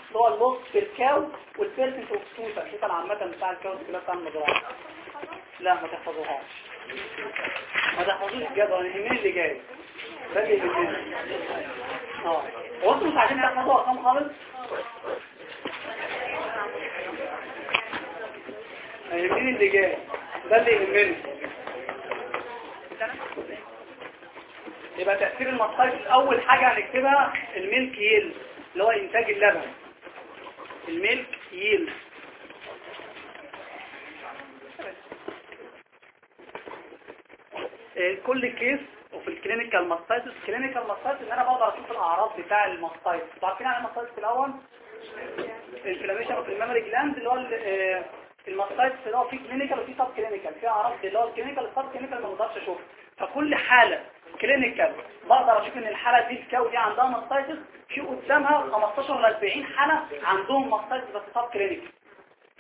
اللي هو اللوس بالكاو والبيرسنت اوف التوتال عامه بتاع ال cow كلها بتاع المزرعه لا ما تحفظوهاش. ما تحفظوش الجدول يهمني اللي جاي. اللي يهمني آه. هو مش عايزين تحفظوا أرقام خالص؟ يهمني اللي جاي. ده اللي يهمني يبقى تأثير المصايف أول حاجة هنكتبها الميلك ييل اللي هو إنتاج اللبن. الميلك ييل. كل case وفي ال clinical mastitis ال clinical mastitis إن أنا بقدر أشوف الأعراض بتاع ال mastitis عارفين عن ال mastitis الأول؟ ال inflammation في ال mammary gland اللي هو ال mastitis اللي هو فيه clinical وفيه subclinical في أعراض اللي هو ال clinical وال subclinical ما بقدرش اشوفها فكل حالة clinical بقدر أشوف إن الحالة دي ال cow دي عندها mastitis في قدامها 15 ل 40 حالة عندهم mastitis بس subclinical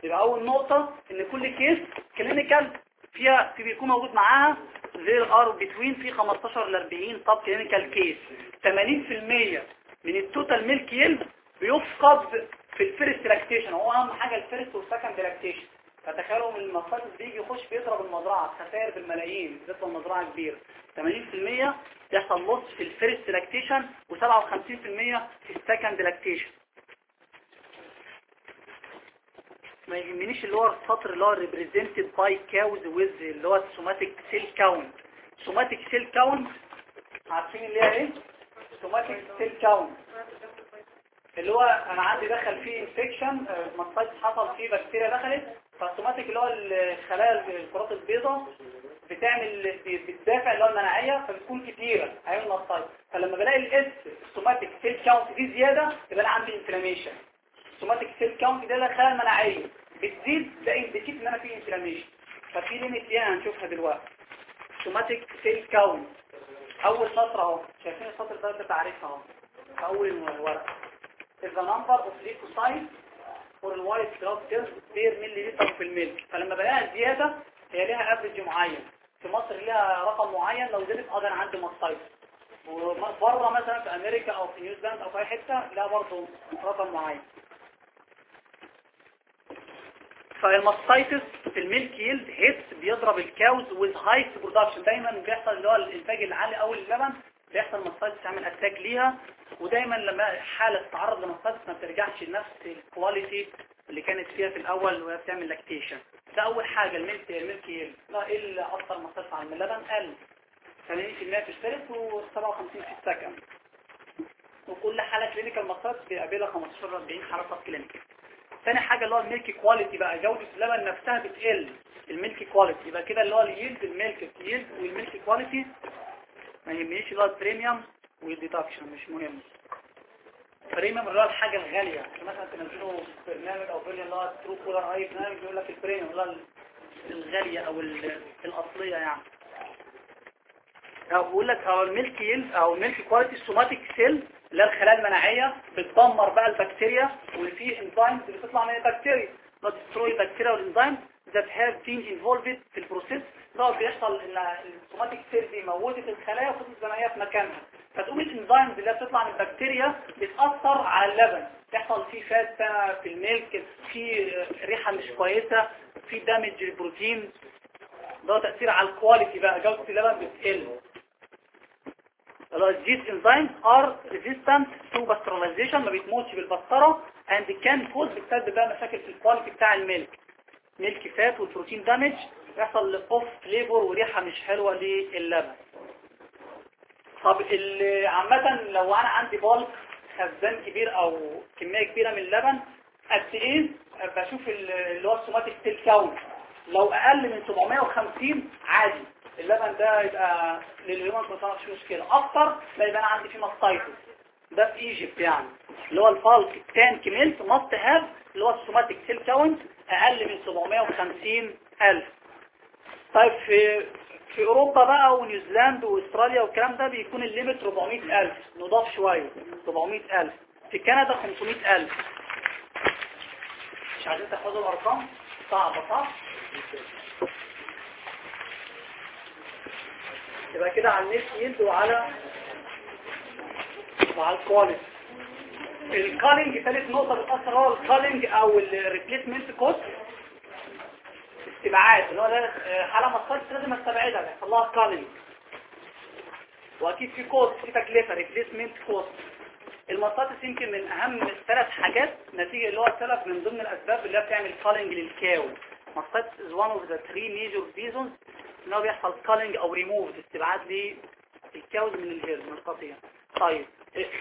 يبقى أول نقطة إن كل case clinical فيها في بيكون موجود معاها there are between في 15 ل 40 subclinical case 80% من ال total milk yield بيفقد في ال first lactation هو أهم حاجة ال first وال second lactation فتخيلوا من ال mastitis بيجي يخش بيضرب المزرعة خسائر بالملايين بالذات لو المزرعة كبيرة. 80% يحصل loss في ال first lactation و57% في ال second lactation ما يهمنيش اللي هو السطر اللي هو represented by cows with اللي هو somatic cell count. somatic cell count عارفين اللي هي إيه؟ somatic cell count. اللي هو أنا عندي دخل فيه infection mastitis حصل فيه بكتيريا دخلت. فال somatic اللي هو الخلايا الكرات البيضاء بتعمل بتدافع اللي هو المناعية فبتكون كتيرة. أيوه ال mastitis فلما بلاقي ال S ال somatic cell count دي زيادة يبقى أنا عندي inflammation ال somatic cell count ده الخلايا المناعيه بتزيد ده indicate إن أنا في inflammation ففي limit ليها هنشوفها دلوقتي. somatic cell count أول سطر أهو. شايفين السطر ده؟ بتعريفها أهو. في أول الورقه is the number of for the white blood cells per milliliter في ال milk فلما بلاقيها زيادة هي ليها average معين. في مصر ليها رقم معين لو زادت أنا عندي mastitis وبره مثلا في أمريكا أو في نيوزيلاند أو في أي حتة لها برضه رقم معين. فال mastitis في ال milk yield hits بيضرب ال cows with high production دايما بيحصل اللي هو الإنتاج العالي قوي للبن بيحصل mastitis تعمل attack ليها. ودايما لما حالة تتعرض ل mastitis ما بترجعش لنفس ال quality اللي كانت فيها في الأول وهي بتعمل lactation ده أول حاجة ال milk ال milk يقل لا إيه أكثر mastitis عن اللبن قل. 80% في ال first و57 في ال second وكل حالة clinical mastitis بيقابلها 15 40 حالة subclinical ثاني حاجة اللي هو ال milk quality بقى. جودة اللبن نفسها بتقل. ال milk quality يبقى كده اللي هو ال yield ال milk yield وال milk quality ما يهمنيش اللي هو ال premium. وال deduction مش مهم. premium اللي هو الحاجة الغالية مثلا تنزلوا برنامج أو فيديو اللي هو Truecaller اي برنامج بيقول لك ال premium اللي هو الغالية أو الأصلية يعني. أو بيقول لك أو ال milk yield أو ال milk quality ال somatic cell اللي هي الخلايا المناعية بتدمر بقى البكتيريا وفي enzymes اللي بتطلع من البكتيريا. بت destroy البكتيريا وال enzymes that have been involved في ال process ده بيحصل إن ال somatic cell دي موتت الخلايا وفضلت زي في مكانها. فتقوم ال enzymes اللي بتطلع من البكتيريا بتأثر على اللبن. تحصل فيه fat في ال milk في ريحة مش كويسة في damage للبروتين. ده تأثير على ال quality بقى جودة اللبن بتقل. These enzymes are resistant to pasteurization ما بيتموتش بالبسطرة and can cause بتسبب بقى مشاكل في ال quality بتاع ال milk. milk fat والبروتين damage يحصل off flavor وريحة مش حلوة للبن طب عامة لو أنا عندي bulk خزان كبير أو كمية كبيرة من اللبن قد إيه؟ بشوف ال- اللي هو ال somatic cell count لو أقل من 750 عادي. اللبن ده يبقى لل human consumption مش مشكلة. أكتر لا يبقى أنا عندي فيه mastitis ده في Egypt يعني. اللي هو ال bulk tank milk must have اللي هو ال somatic cell count أقل من 750 ألف. طيب في في أوروبا بقى ونيوزيلندا وأستراليا والكلام ده بيكون ال limit 400 ألف. نضاف شوية. 400 ألف. في كندا 500 ألف. مش عايزين تحفظوا الأرقام؟ صعبة صح؟ يبقى كده على ال net yield وعلى وعلى ال quality ال culling ثالث نقطة بتأثر هو ال culling أو ال replacement cost استبعاد اللي هو حالة مصاريف لازم استبعدها بيحصل لها وأكيد في cost في تكلفة replacement cost ال mastitis يمكن من أهم الثلاث حاجات نتيجة اللي هو السبب من ضمن الأسباب اللي هي بتعمل culling لل cow. mastitis is one of the three major reasons إن هو بيحصل كالينج أو ريموف استبعاد لل cows من ال herds من القطيع طيب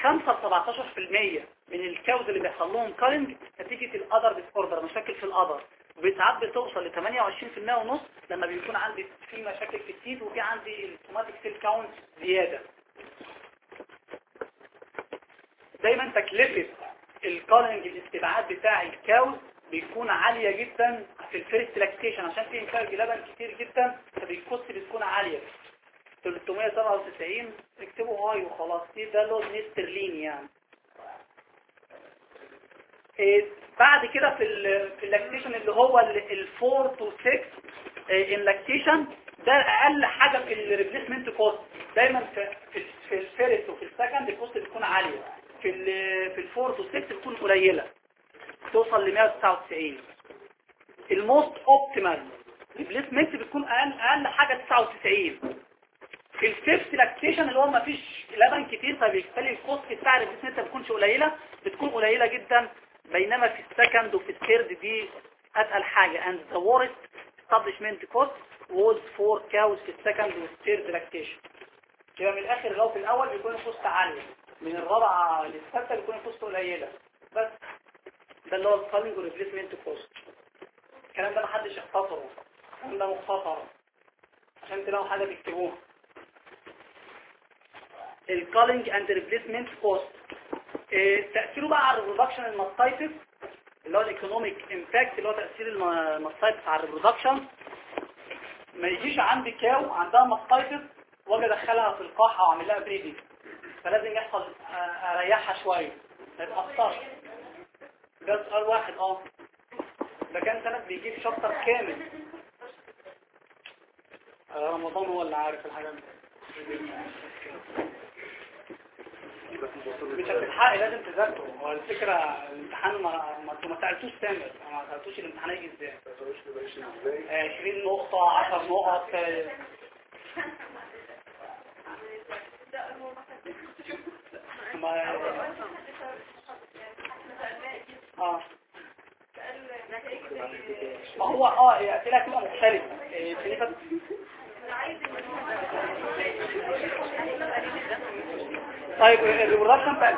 5 ل 17% من ال cows اللي بيحصل لهم culling نتيجة ال udder disorder مشاكل في ال udder وساعات بتوصل ل 28% ونص لما بيكون عندي في مشاكل في ال teat وفي عندي ال somatic cell count زيادة. دايما تكلفة ال culling الاستبعاد بتاع ال cows بيكون عالية جدا في ال first lactation عشان في انتاج لبن كتير جدا فال cost بتكون عالية. 397 اكتبوا هاي وخلاص دي ده لون استرليني يعني. بعد كده في في ال lactation اللي هو ال 4 to 6 ال lactation ده أقل حاجة في ال replacement cost دايما في في, في ال first وفي ال second ال cost بتكون عالية. في ال في ال 4 to 6 بتكون قليلة. توصل ل 199 ال most optimal replacement بتكون أقل أقل حاجة 99 في ال fifth lactation اللي هو ما فيش لبن كتير فبالتالي ال cost بتاع ال replacement ما بتكونش قليلة. بتكون قليلة جدا بينما في ال second وفي ال third دي اتقل حاجة. And the worst replacement cost was for cows في ال second وال third lactation يبقى من الآخر لو في الأول بيكون ال cost عالية من الرابعة للسادسة بيكون ال cost قليلة. بس ده اللي هو ال culling وال replacement cost الكلام ده محدش يختصره الكلام ده مختصر. عشان تلاقوا حاجة تكتبوها ال culling and replacement cost تأثيره بقى على ال reproduction ال mastitis اللي هو ال economic impact اللي هو تأثير الم- ال mastitis على ال reproduction ما يجيش عندي cow عندها mastitis واجي أدخلها في القاحة وأعمل لها breeding فلازم يحصل آه، أريحها شوية. ما يتأثرش ده سؤال واحد آه. ده كان سنة بيجيب chapter كامل. آه، رمضان هو اللي عارف الحاجات دي. مش هتلحقي لازم تذاكروا هو الفكرة الامتحان ما ما أنتوا ما سألتوش تامر ما سألتوش الامتحان هيجي إزاي. آه، 20 نقطة 10 نقط. آه، ما آه. ما هو آه هي أسئلة هتبقى مختلفة. إيه، طيب الريبرودكشن بقى.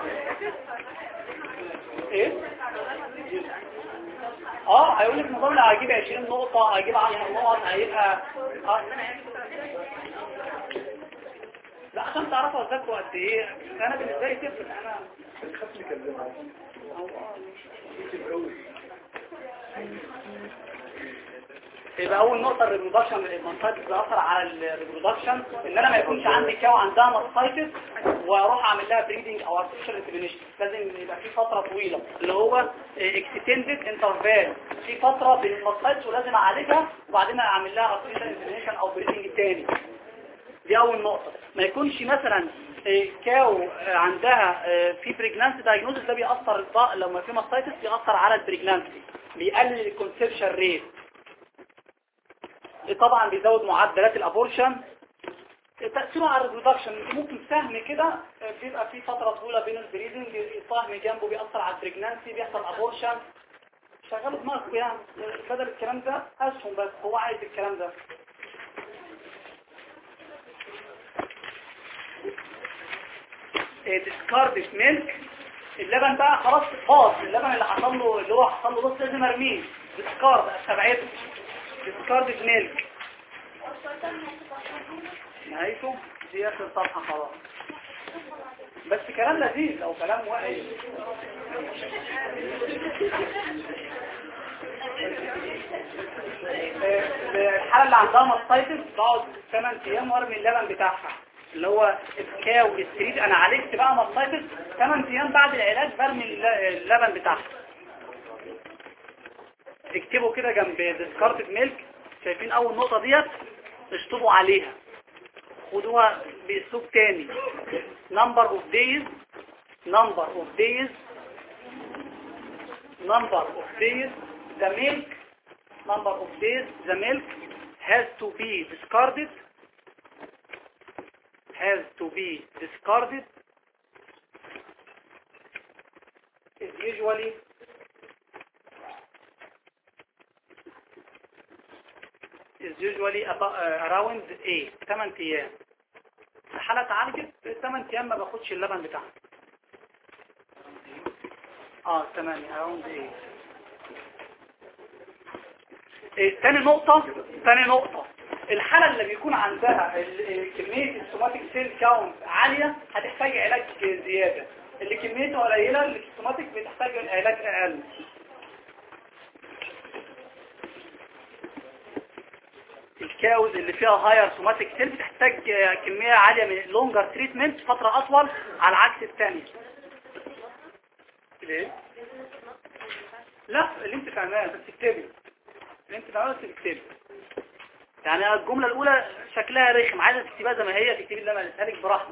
إيه؟ آه هيقول لك نظام لو هيجيب 20 نقطة هيجيب 10 نقط هيبقى آه. لا عشان تعرفوا تذاكروا قد إيه. أنا بالنسبة لي تفرق أنا يبقى أول نقطة ال reproduction المنطقة بتأثر على ال reproduction إن أنا ما يكونش عندي cow عندها mastitis وأروح أعمل لها breeding أو artificial insemination لازم يبقى في فترة طويلة اللي هو extended interval في فترة بين ال mastitis ولازم أعالجها وبعدين أعمل لها artificial insemination أو breeding تاني. دي أول نقطة. ما يكونش مثلا آه، cow آه، عندها آه، في pregnancy diagnosis ده بيأثر لما في mastitis بيأثر على ال pregnancy بيقلل ال conception rate طبعا بيزود معدلات ال abortion. تأثيره على ال reproduction ممكن سهم كده بيبقى في فترة طويلة بين ال breeding السهم جنبه بيأثر على ال pregnancy بيحصل abortion. شغلوا دماغكم يعني بدل الكلام ده اسهم بس هو عايز الكلام ده. discarded milk اللبن بقى خلاص باظ. اللبن اللي حصل له اللي هو حصل له نص لازم ارميه discard استبعده discarded milk نهايته؟ دي آخر صفحة خلاص. بس كلام لذيذ أو كلام واعي الحالة اللي عندها mastitis بقعد 8 أيام وأرمي اللبن بتاعها. اللي هو ال cows treated أنا عالجت بقى mastitis 8 أيام بعد العلاج برمي الل- اللبن بتاعها. اكتبوا كده جنب discarded milk شايفين اول نقطة ديت اشطبوا عليها خدوها باسلوب تاني number of days number of days number of days the milk number of days the milk has to be discarded has to be discarded is usually is usually uh, around 8 8 أيام الحالة اتعالجت 8 أيام ما باخدش اللبن بتاعها. آه 8 around 8 إيه، تاني نقطة تاني نقطة. الحالة اللي بيكون عندها كمية ال somatic cell count عالية هتحتاج علاج زيادة. اللي كميته قليلة ال somatic بتحتاج علاج أقل. ال cows اللي فيها higher somatic cell بتحتاج كمية عالية من longer treatment فترة أطول على عكس الثانية ليه؟ لا اللي انت فاهماه بس اكتبي اللي انت فاهماه بس اكتبي يعني الجملة الأولى شكلها رخم عايزة تكتبها زي ما هي تكتبي اللي أنا قلتها لك براحتك.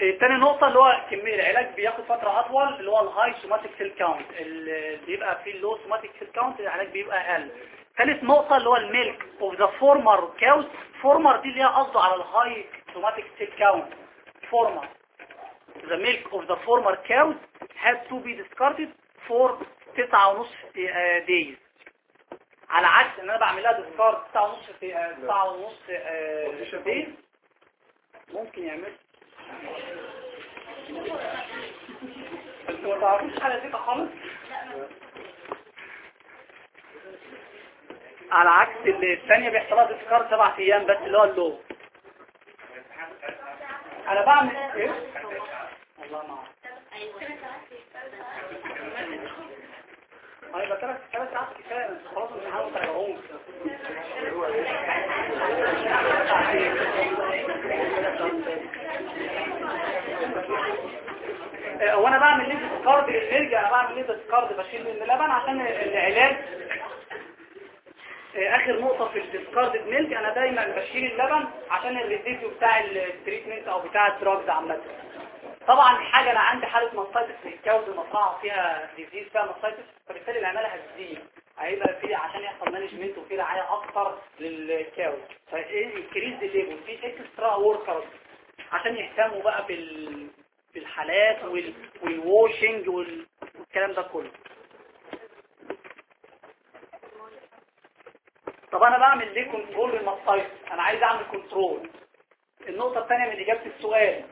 إيه، تاني نقطة اللي هو كمية العلاج بياخد فترة أطول اللي هو ال high somatic cell count اللي بيبقى فيه ال low somatic cell count العلاج بيبقى أقل. ثالث نقطة اللي هو ال milk of the former cows former دي اللي هي قصده على ال high somatic cell count former the milk of the former cows had to be discarded for تسعة ونص آه، days. على عكس إن أنا بعمل لها discard تسعة ونص في- آه، تسعة ونص آه، days. ممكن يعمل. بس ما تعرفوش زي كده خالص؟ على عكس اللي الثانية بيحصل لها ديسكارد سبع أيام بس اللي هو اللو أنا بعمل إيه؟ والله ما هيبقى ثلاث ساعات كفاية انت خلاص مش وأنا بعمل ليه ديسكارد للمرجع أنا بعمل ليه ديسكارد بشيل من اللبن عشان العلاج آخر نقطة في ال discard milk أنا دايما بشيل اللبن عشان ال residue بتاع ال treatment أو بتاع ال drugs عامة. طبعا حاجة أنا عندي حالة mastitis في ال cows المصنعة فيها disease فيها mastitis فبالتالي العمالة هتزيد. هيبقى في عشان يحصل management وفي رعاية أكتر لل cows فإيه increase ال labor في extra workers عشان يهتموا بقى بال بالحالات وال... وال washing وال... والكلام ده كله. طب أنا بعمل ليه control لل mastitis أنا عايز أعمل control النقطة الثانية من إجابة السؤال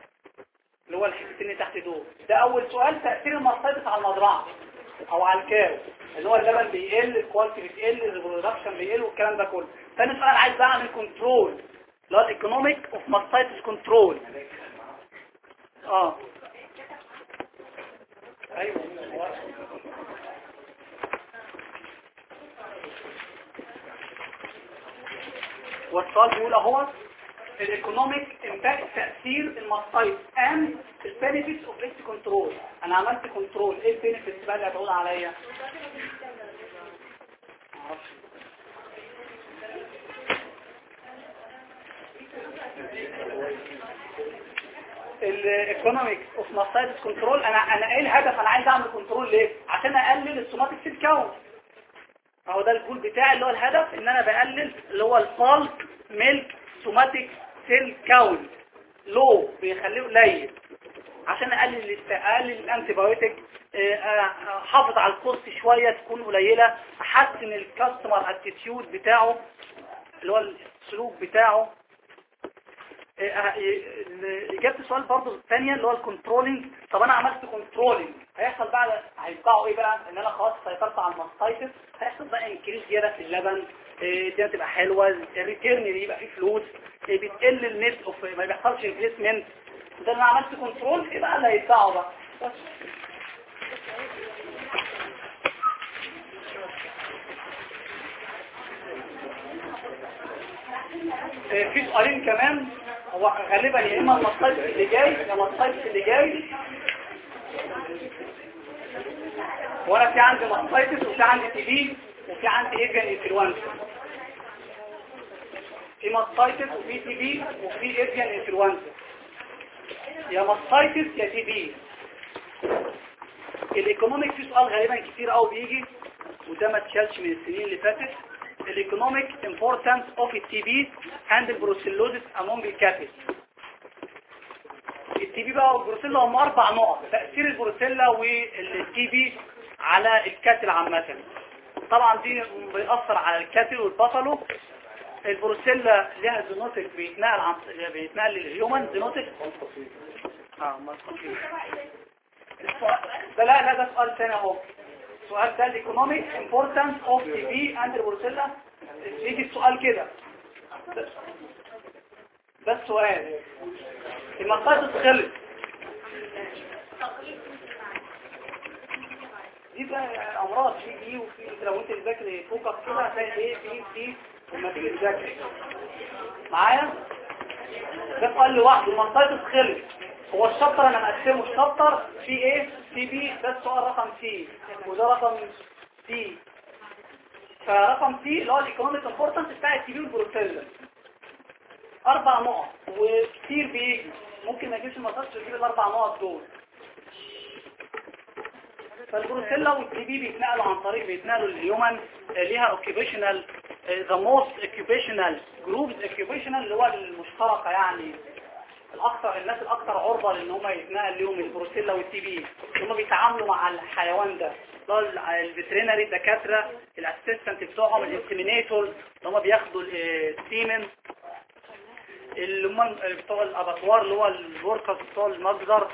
اللي هو الحتتين اللي تحت دول. ده أول سؤال تأثير ال mastitis على المزرعة أو على ال cow. اللي هو اللبن بيقل ال quality بتقل ال production بيقل والكلام ده كله. ثاني سؤال عايز أعمل control اللي هو ال economic of mastitis control آه. أيوه. والسؤال بيقول أهو ال economic impact تأثير ال mastitis and ال benefits of its control أنا عملت control إيه ال benefits بقى اللي هتقول عليا. ال economic of mastitis control أنا أنا إيه الهدف أنا عايز أعمل control ليه؟ عشان أقلل ال somatic cell count اهو ده الجول بتاعي اللي هو الهدف إن أنا بقلل اللي هو ال bulk milk somatic cell count لو بيخليه قليل. عشان أقلل أقلل ال antibiotic آه، آه، أحافظ على ال cost شوية تكون قليلة أحسن ال customer attitude بتاعه اللي هو السلوك بتاعه. آه، آه، اجابه السؤال برضه الثانية اللي هو الكنترولنج طب أنا عملت كنترولنج هيحصل بقى هيطبعوا إيه بقى؟ إن أنا خلاص سيطرت على الماستايتس هيحصل بقى انكريز زيادة في اللبن. آه، الدنيا تبقى حلوة. الريتيرن يبقى فيه فلوس آه، بتقل النت اوف ما بيحصلش ريبليسمنت ده أنا عملت كنترول إيه بقى اللي هيطبعوا بقى؟ آه، في سؤالين كمان. هو غالبا يا إما ال mastitis اللي جاي يا ال mastitis اللي جاي. وأنا في عندي mastitis وفي عندي TB وفي عندي avian influenza في mastitis وفي TB وفي avian influenza يا mastitis يا TB ال economic في سؤال غالبا كتير قوي بيجي وده ما اتشالش من السنين اللي فاتت. ال economic importance of ال TB and ال brucellosis among ال cattle ال TB بقى والبروسيلا هم أربع نقط تأثير البروسيلا وال TB على ال cattle عامة. طبعا دي بيأثر على ال cattle والبطلو البروسيلا لها zoonotic بيتنقل عن بيتنقل لل human zoonotic آه ما ده لا لا ده سؤال تاني أهو. السؤال ده الايكونوميك امبورتانس اوف تي بي اند البروسيلا يجي السؤال كده. ده- السؤال. المقاصد خلص دي بقى أمراض في دي وفي لو أنت بتذاكر فوقك كده هتلاقي إيه؟ في في لما تيجي تذاكر معايا؟ ده سؤال لوحده. المقاصد خلص هو الشابتر أنا مقسمه الشابتر في إيه؟ C B ده السؤال رقم C وده رقم C فرقم سي اللي هو ال economic importance بتاع ال TB والبروسيلا أربع نقط وكتير بيجي. ممكن ما يجيش ال mastitis يجيب الأربع نقط دول. فالبروسيلا وال TB بيتنقلوا عن طريق بيتنقلوا لل human آه، ليها occupational the most occupational groups occupational اللي هو المشتركة يعني. الأكثر الناس الأكثر عرضة لإن هم يتنقل لهم البروسيلا وال TB. هم بيتعاملوا مع الحيوان ده ال veterinary الدكاتره ال assistant بتوعهم ال inseminator اللي هم بياخدوا ال- semen اللي هم بتوع ال abattoir اللي هو ال workers بتوع المجزر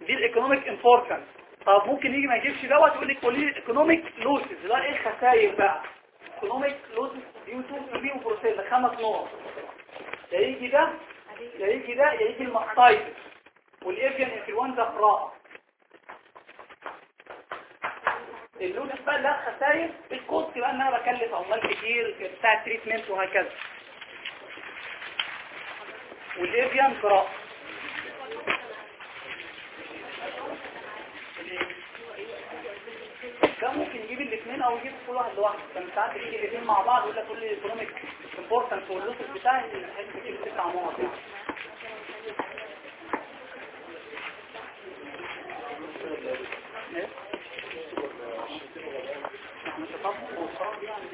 دي ال economic importance طب ممكن يجي ما يجيبش دوت يقول لك قولي economic losses هو إيه الخسائر بقى؟ ايكونوميك لوسز ديو تو بي وبروسيلا؟ خمس نقط. يا يجي ده يا يجي ده يا يجي المقطايد والافيان انفلونزا قراءة اللوسز بقى لا خسائر. الكوست بقى إن أنا بكلف عمال كتير بتاع التريتمنت وهكذا. والافيان قراءة ده ممكن يجيب الاثنين أو يجيب كل واحد لوحده. كان ساعات يجي الاثنين مع بعض لك كل ايكونوميك امبورتنس واللوسس بتاعي بحيث تجيب تسع إيه؟ إحنا تطبق وصار يعني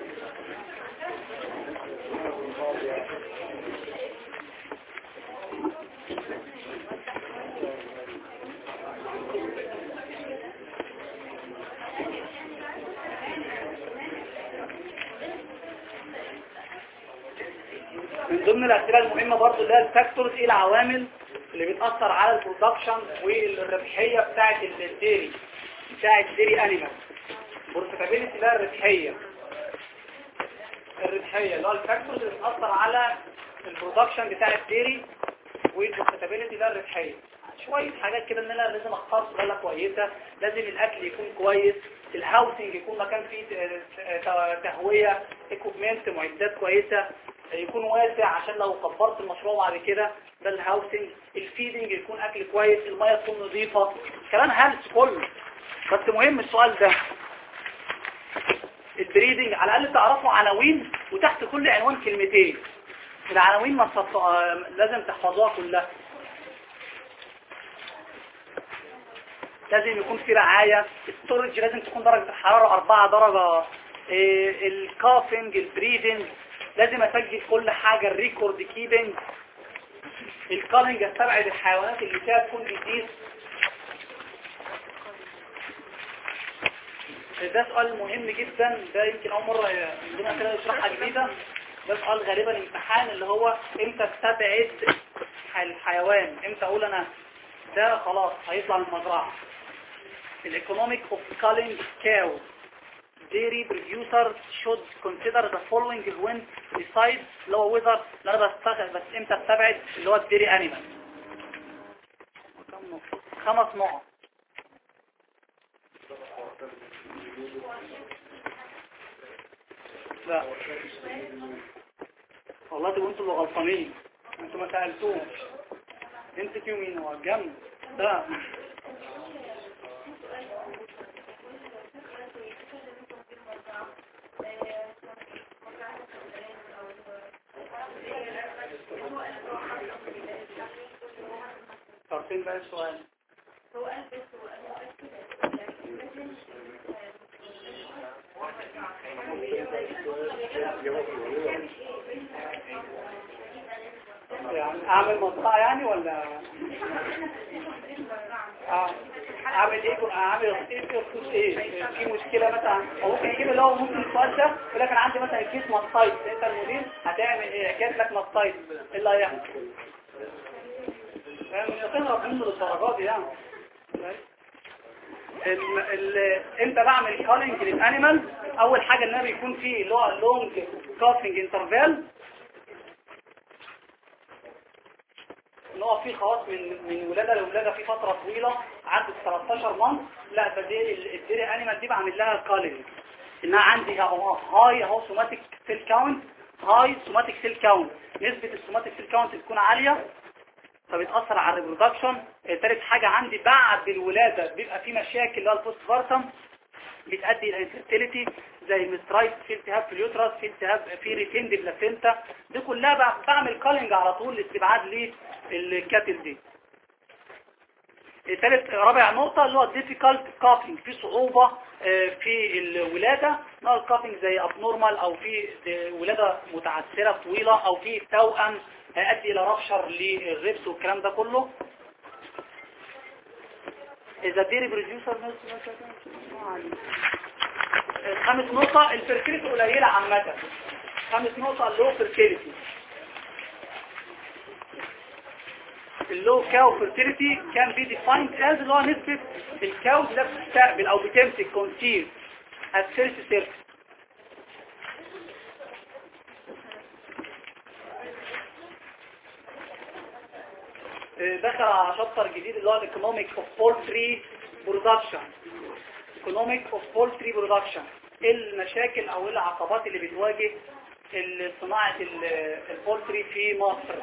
ضمن الأسئلة المهمة برضو اللي هي ال factors إيه العوامل اللي بتأثر على ال production والربحية بتاعة ال dairy بتاعة ال dairy animal profitability اللي هي الربحية. الربحية اللي هو ال factors اللي بتأثر على ال production بتاع ال dairy وال profitability اللي هي الربحية. شوية حاجات كده إن أنا لازم أختار سلالة كويسة لازم الأكل يكون كويس ال housing يكون مكان فيه تهوية equipment معدات كويسة. يكون واسع عشان لو كبرت المشروع بعد كده ده ال housing ال feeding يكون أكل كويس المية تكون نظيفة. كلام هلس كله. بس مهم السؤال ده. ال breeding على الأقل تعرفوا عناوين وتحت كل عنوان كلمتين. العناوين ما آه، لازم تحفظوها كلها. لازم يكون في رعاية. ال storage لازم تكون درجة الحرارة 4 درجة. إيه، ال calving ال breeding لازم أسجل كل حاجة ال record keeping ال culling أستبعد الحيوانات اللي فيها تكون disease ده سؤال مهم جدا ده يمكن أول مرة عندنا كده نشرحها جديدة. ده سؤال غالبا امتحان اللي هو إمتى استبعد الحيوان؟ إمتى أقول أنا ده خلاص هيطلع المزرعة. ال economic of culling cow. Dairy producer should consider the following when decide اللي هو whether لا أنا بستبعد بس إمتى استبعد اللي هو ال dairy animal خمس نقط لا. والله تبقوا أنتوا غلطانين. أنتوا ما سألتوش. انت فيهم مين هو الجنب ده طب فين بقى السؤال اعمل مزرعة يعني ولا؟ اعمل إيه؟ اعمل بخصوص إيه؟ في مشكلة مثلا؟ أو ممكن يجيب اللي هو ممكن السؤال ده يقول لك أنا عندي مثلا case mastitis أنت المدير هتعمل إيه؟ جات لك mastitis إيه اللي هيحصل؟ منه دي يعني. أنت بعمل culling لل animal أول حاجة ان أنا بيكون فيه اللي هو long calving interval ان هو في خلاص من من ولادة لولادة في فترة طويلة عدت 13 month لا ده دي ال dairy animal دي بعمل لها culling إنها عندي high اهو somatic cell count high somatic cell count نسبة ال somatic cell count بتكون عالية. فبتأثر على ال reproduction ثالث حاجة عندي بعد الولادة بيبقى في مشاكل اللي هو ال post partum بتؤدي إلى infertility زي ال metritis في التهاب في ال uterus في التهاب في retained placenta دي كلها بعمل culling على طول لاستبعاد لل cattle دي. ثالث رابع نقطة اللي هو difficult calving في صعوبة في الولادة. نوع ال calving زي abnormal أو في ولادة متعثرة طويلة أو في توأم. هيؤدي إلى rupture للربس والكلام ده كله. إذا ديري بروديوسر خامس نقطة الفيرتيليتي قليلة عامة. خامس نقطة اللو فيرتيليتي اللو كاو فيرتيليتي كان بي ديفايند از اللي هو نسبة الكاو ده بتستقبل أو بتمسك كونسيل السيرس سيرس دخل على chapter جديد اللي هو ال economic of poultry production economic of poultry production إيه المشاكل أو إيه العقبات اللي بتواجه صناعة ال poultry في مصر؟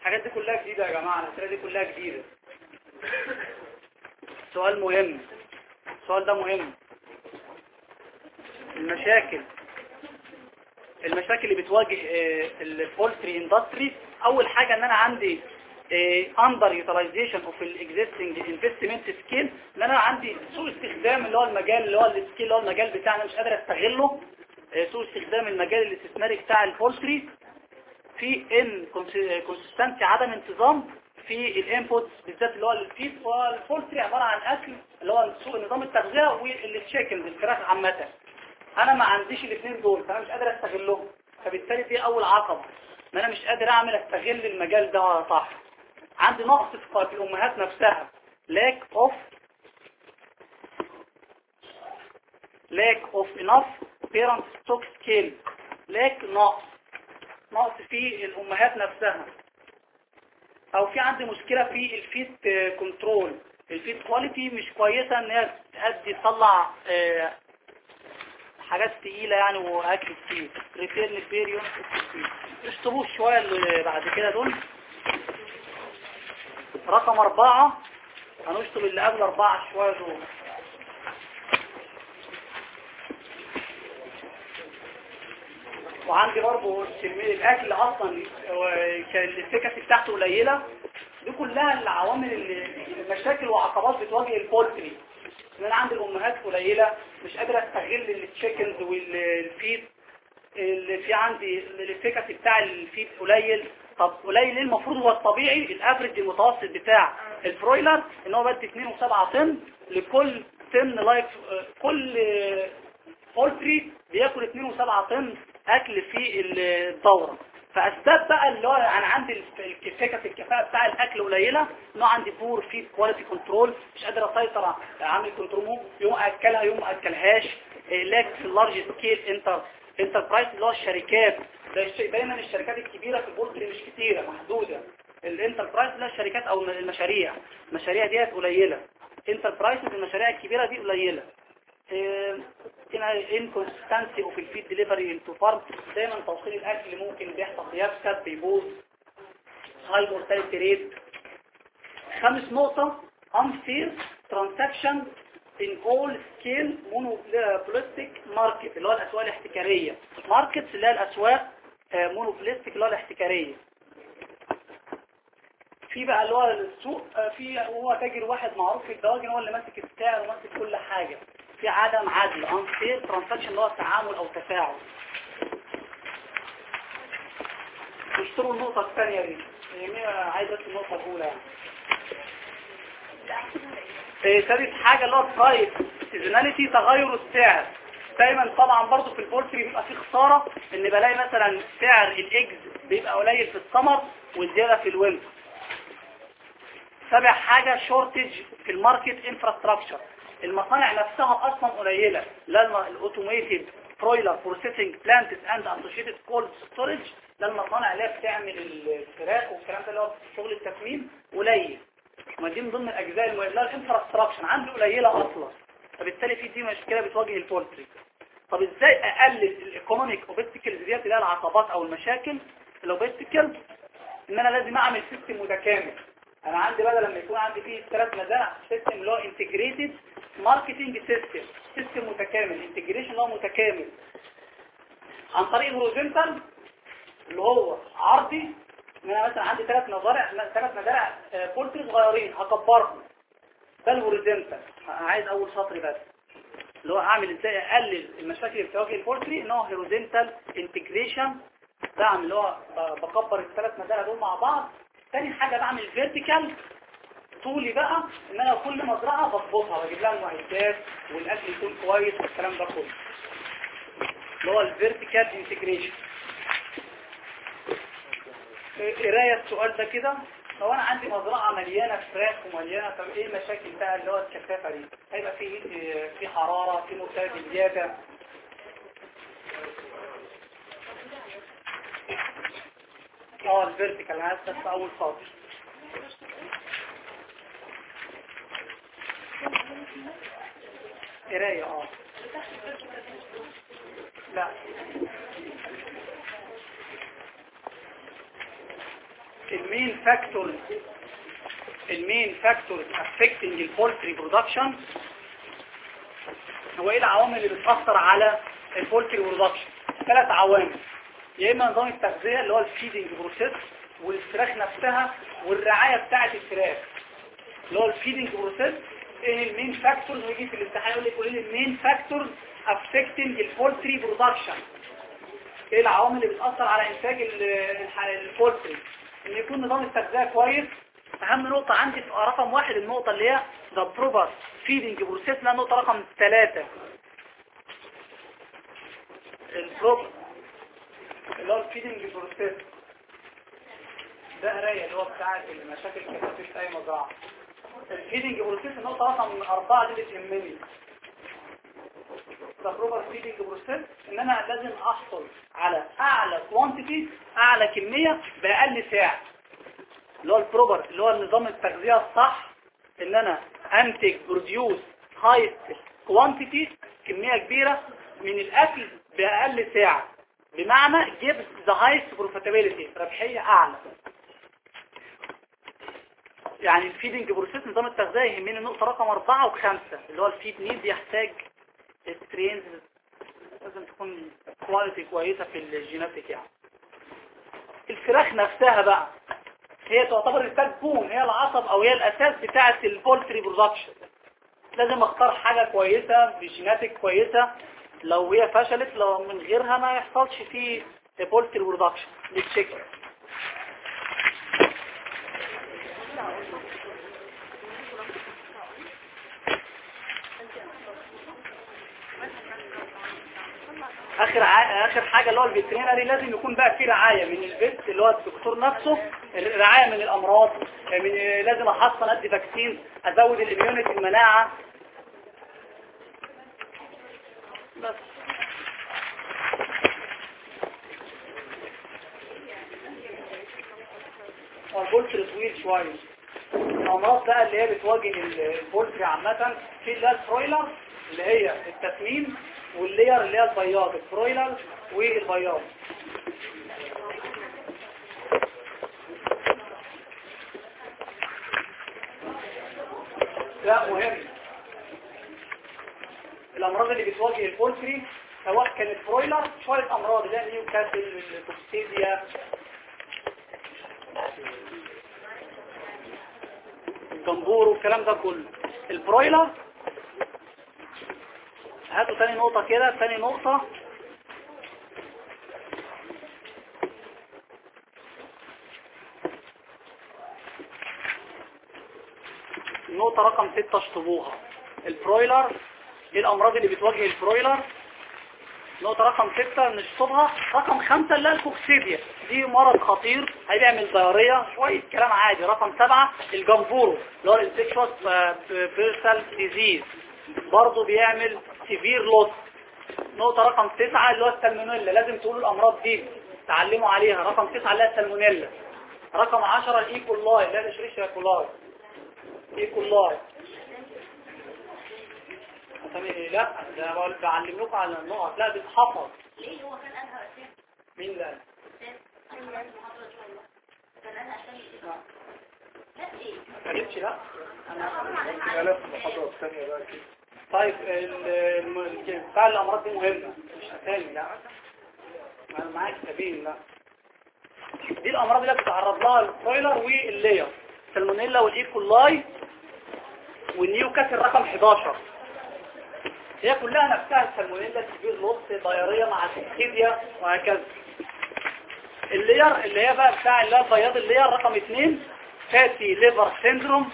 الحاجات دي كلها جديدة يا جماعة الأسئلة دي كلها جديدة. سؤال مهم. السؤال ده مهم. المشاكل. المشاكل اللي بتواجه ال poultry industry أول حاجة إن أنا عندي under utilization of ال existing investment scale إن أنا عندي سوء استخدام اللي هو المجال اللي هو ال scale اللي هو المجال بتاعنا مش قادر أستغله سوء استخدام المجال الاستثماري بتاع ال poultry في inconsistency عدم انتظام في ال inputs بالذات اللي هو ال feed وال poultry عبارة عن أكل اللي هو سوء نظام التغذية والتشيكنز الفراخ عامة. أنا ما عنديش الاثنين دول فأنا مش قادر أستغلهم. فبالتالي دي أول عقبة ان أنا مش قادر أعمل استغل المجال ده صح. عندي نقص في الأمهات نفسها. Lack of lack of enough parent stock scale lack نقص. نقص في الأمهات نفسها. أو في عندي مشكلة في ال feed control ال feed quality مش كويسة إن هي تأدي تطلع آه حاجات تقيلة يعني وأكل كتير. return period اشطبوه شوية اللي بعد كده دول. رقم أربعة. هنشطب اللي قبل أربعة شوية دول. وعندي برضه الأكل أصلا كان السكة بتاعته قليلة. دي كلها العوامل اللي المشاكل وعقبات بتواجه ال poultry إن أنا عندي الأمهات قليلة مش قادر أستغل ال chickens وال feed اللي في عندي ال efficacy بتاع ال feed قليل. طب قليل المفروض هو الطبيعي. ال average المتوسط بتاع ال broiler إن هو بدي 2.7 طن لكل طن live كل poultry بياكل 2.7 طن أكل في الدورة. فأسباب بقى اللي هو أنا عندي الكفاءه الكفاءة بتاع الأكل قليلة هو عندي poor feed quality control مش قادر أسيطر اعمل control يوم أكلها يوم ما أكلهاش lack في ال large scale enter enterprise اللي هو الشركات. دايما الشركات الكبيرة في البورصة مش كتيرة محدودة. ال enterprise هي الشركات أو المشاريع. المشاريع ديت قليلة. enterprise المشاريع الكبيرة دي قليلة. inconstancy of ال feed delivery into farm دايما توصيل الاكل ممكن بيحصل بيفسد بيبوظ. high mortality rate خامس نقطة unfair transaction in all scale monopolistic market اللي هو الأسواق الاحتكارية. markets اللي هي الأسواق monopolistic اللي هو الاحتكارية. في بقى اللي هو السوق في هو تاجر واحد معروف في الدواجن هو اللي ماسك السعر وماسك كل حاجة. في عدم عدل unfair transaction اللي هو تعامل أو تفاعل. نشتروا النقطة الثانية دي. يعني عايز النقطة الأولى. يعني ثالث حاجة اللي هو ال price seasonality تغير السعر. دايما طبعا برضو في ال poultry بيبقى في خسارة إن بلاقي مثلا سعر ال eggs بيبقى قليل في السمر والزيادة في ال winter سابع حاجة shortage في ال market infrastructure المصانع نفسها أصلا قليلة. لا ال automated broiler processing plants and associated cold storage ده المصانع اللي هي بتعمل الفراخ والكلام ده اللي هو شغل التسمين قليل. ما دي من ضمن الأجزاء المهمة. لا ال infrastructure عندي قليلة أصلا. فبالتالي في دي مشكلة بتواجه ال poultry طب إزاي أقلل ال economic obstacles ديت اللي هي العقبات أو المشاكل؟ ال obstacle إن أنا لازم أعمل system متكامل. أنا عندي بدل لما يكون عندي فيه ثلاث مزارع system اللي هو integrated marketing system system متكامل integration هو متكامل. عن طريق ال horizontal اللي هو عرضي إن أنا مثلا عندي ثلاث مزارع ثلاث مزارع poultry صغيرين هكبرهم. ده ال horizontal عايز أول سطر بس. اللي هو أعمل إزاي؟ أقلل المشاكل اللي بتواجه ال poultry إن هو horizontal integration بعمل اللي هو بكبر الثلاث مزارع دول مع بعض. تاني حاجة بعمل vertical طولي بقى إن أنا كل مزرعة بضبطها بجيب لها المعدات والأكل يكون كويس والكلام ده كله. اللي هو ال vertical integration قراية السؤال ده كده؟ لو أنا عندي مزرعة مليانة فراخ ومليانة طب إيه المشاكل بقى اللي هو الكثافه دي؟ هيبقى في في حرارة في مرتفع زيادة؟ آه الفيرتيكال بس أول سطر قراية آه. لا. ال main factor ال main factor affecting ال poultry production هو إيه العوامل اللي بتأثر على ال poultry production ثلاث عوامل. يا إما نظام التغذية اللي هو ال feeding process والفراخ نفسها والرعاية بتاعة الفراخ اللي هو ال feeding process إيه ال main factors ويجي في الامتحان يقول لك لي ال main factors affecting ال poultry production إيه العوامل اللي بتأثر على إنتاج ال poultry إن يكون نظام التغذية كويس. أهم نقطة عندي رقم واحد النقطة اللي هي the proper feeding process لها نقطة رقم ثلاثة ال proper اللي هو ال feeding process ده قراية اللي هو بتاع المشاكل الكثيرة في أي مزرعة. ال feeding process النقطة رقم أربعة دي بتهمني ده proper feeding process إن أنا لازم أحصل على أعلى quantity أعلى كمية بأقل سعر اللي هو ال proper اللي هو النظام التغذية الصح إن أنا أنتج produce high quantity كمية كبيرة من الأكل بأقل سعر بمعنى جيب the highest profitability ربحية أعلى. يعني ال feeding process نظام التغذية يهمني النقطة رقم أربعة وخمسة اللي هو ال feed need يحتاج strains لازم تكون quality كويسة في ال genetic يعني. الفراخ نفسها بقى هي تعتبر ال backbone هي العصب أو هي الأساس بتاعة ال poultry production لازم أختار حاجة كويسة ب genetic كويسة. لو هي فشلت لو من غيرها ما يحصلش فيه poultry production لل chicken آخر ع... آخر حاجة اللي هو ال veterinary لازم يكون بقى في رعاية من ال vet اللي هو الدكتور نفسه رعاية من الأمراض من لازم احصن أدي vaccine أزود ال immunity المناعة. بس. هو ال poultry طويل شوية. الأمراض بقى اللي هي بتواجه ال poultry عامة في اللي هي ال broiler اللي هي التسمين وال layer اللي هي البياض ال broiler والبياض. لا مهم. الأمراض اللي بتواجه ال poultry سواء كانت broiler شوية أمراض اللي هي نيوكاسل الكوكسيديا الجمبورو والكلام ده كله. ال broiler. هاتوا تاني نقطة كده تاني نقطة. النقطة رقم ستة اشطبوها. ال broiler. إيه الأمراض اللي بتواجه ال broiler؟ نقطة رقم ستة نشطبها. رقم خمسة اللي هي الكوكسيديا. دي مرض خطير هيعمل diarrhea شوية كلام عادي رقم سبعة الجمبورو اللي هو ال infectious bursal disease. برضه بيعمل severe loss نقطة رقم تسعة اللي هو السالمونيلا لازم تقولوا الأمراض دي تعلموا عليها. رقم تسعة اللي هي السالمونيلا. رقم عشرة ال E. coli اللي هي ال Escherichia coli E. coli لا ده بقول بعلم لكم على النقط. لا بتحفظ ليه هو كان قالها أساسا مين اللي طيب بتاع الأمراض دي مهمة مش أسامي لا. أنا معاك سبيل لا. دي الأمراض اللي بتتعرض لها ال broiler وال layer سالمونيلا وال E. coli والنيوكاسل رقم 11 هي كلها نفسها السالمونيلا السبير لوس ضيارية مع السكيديا وهكذا. اللي هي بقى بتاع اللي البياض اللير رقم 2 فاتي ليفر سيندروم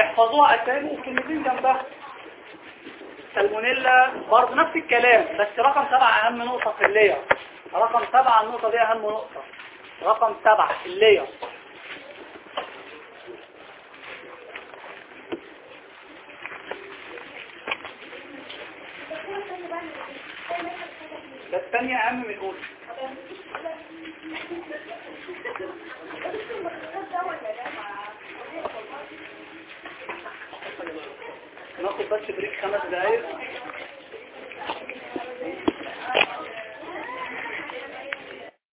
احفظوها أسامي وكلمتين جنبها. سالمونيلا برضه نفس الكلام بس رقم سبعة أهم نقطة في اللير. رقم سبعة النقطة دي أهم نقطة. رقم سبعة اللير. بس الثانية أهم من الأولى. ناخد بس بريك خمس دقايق.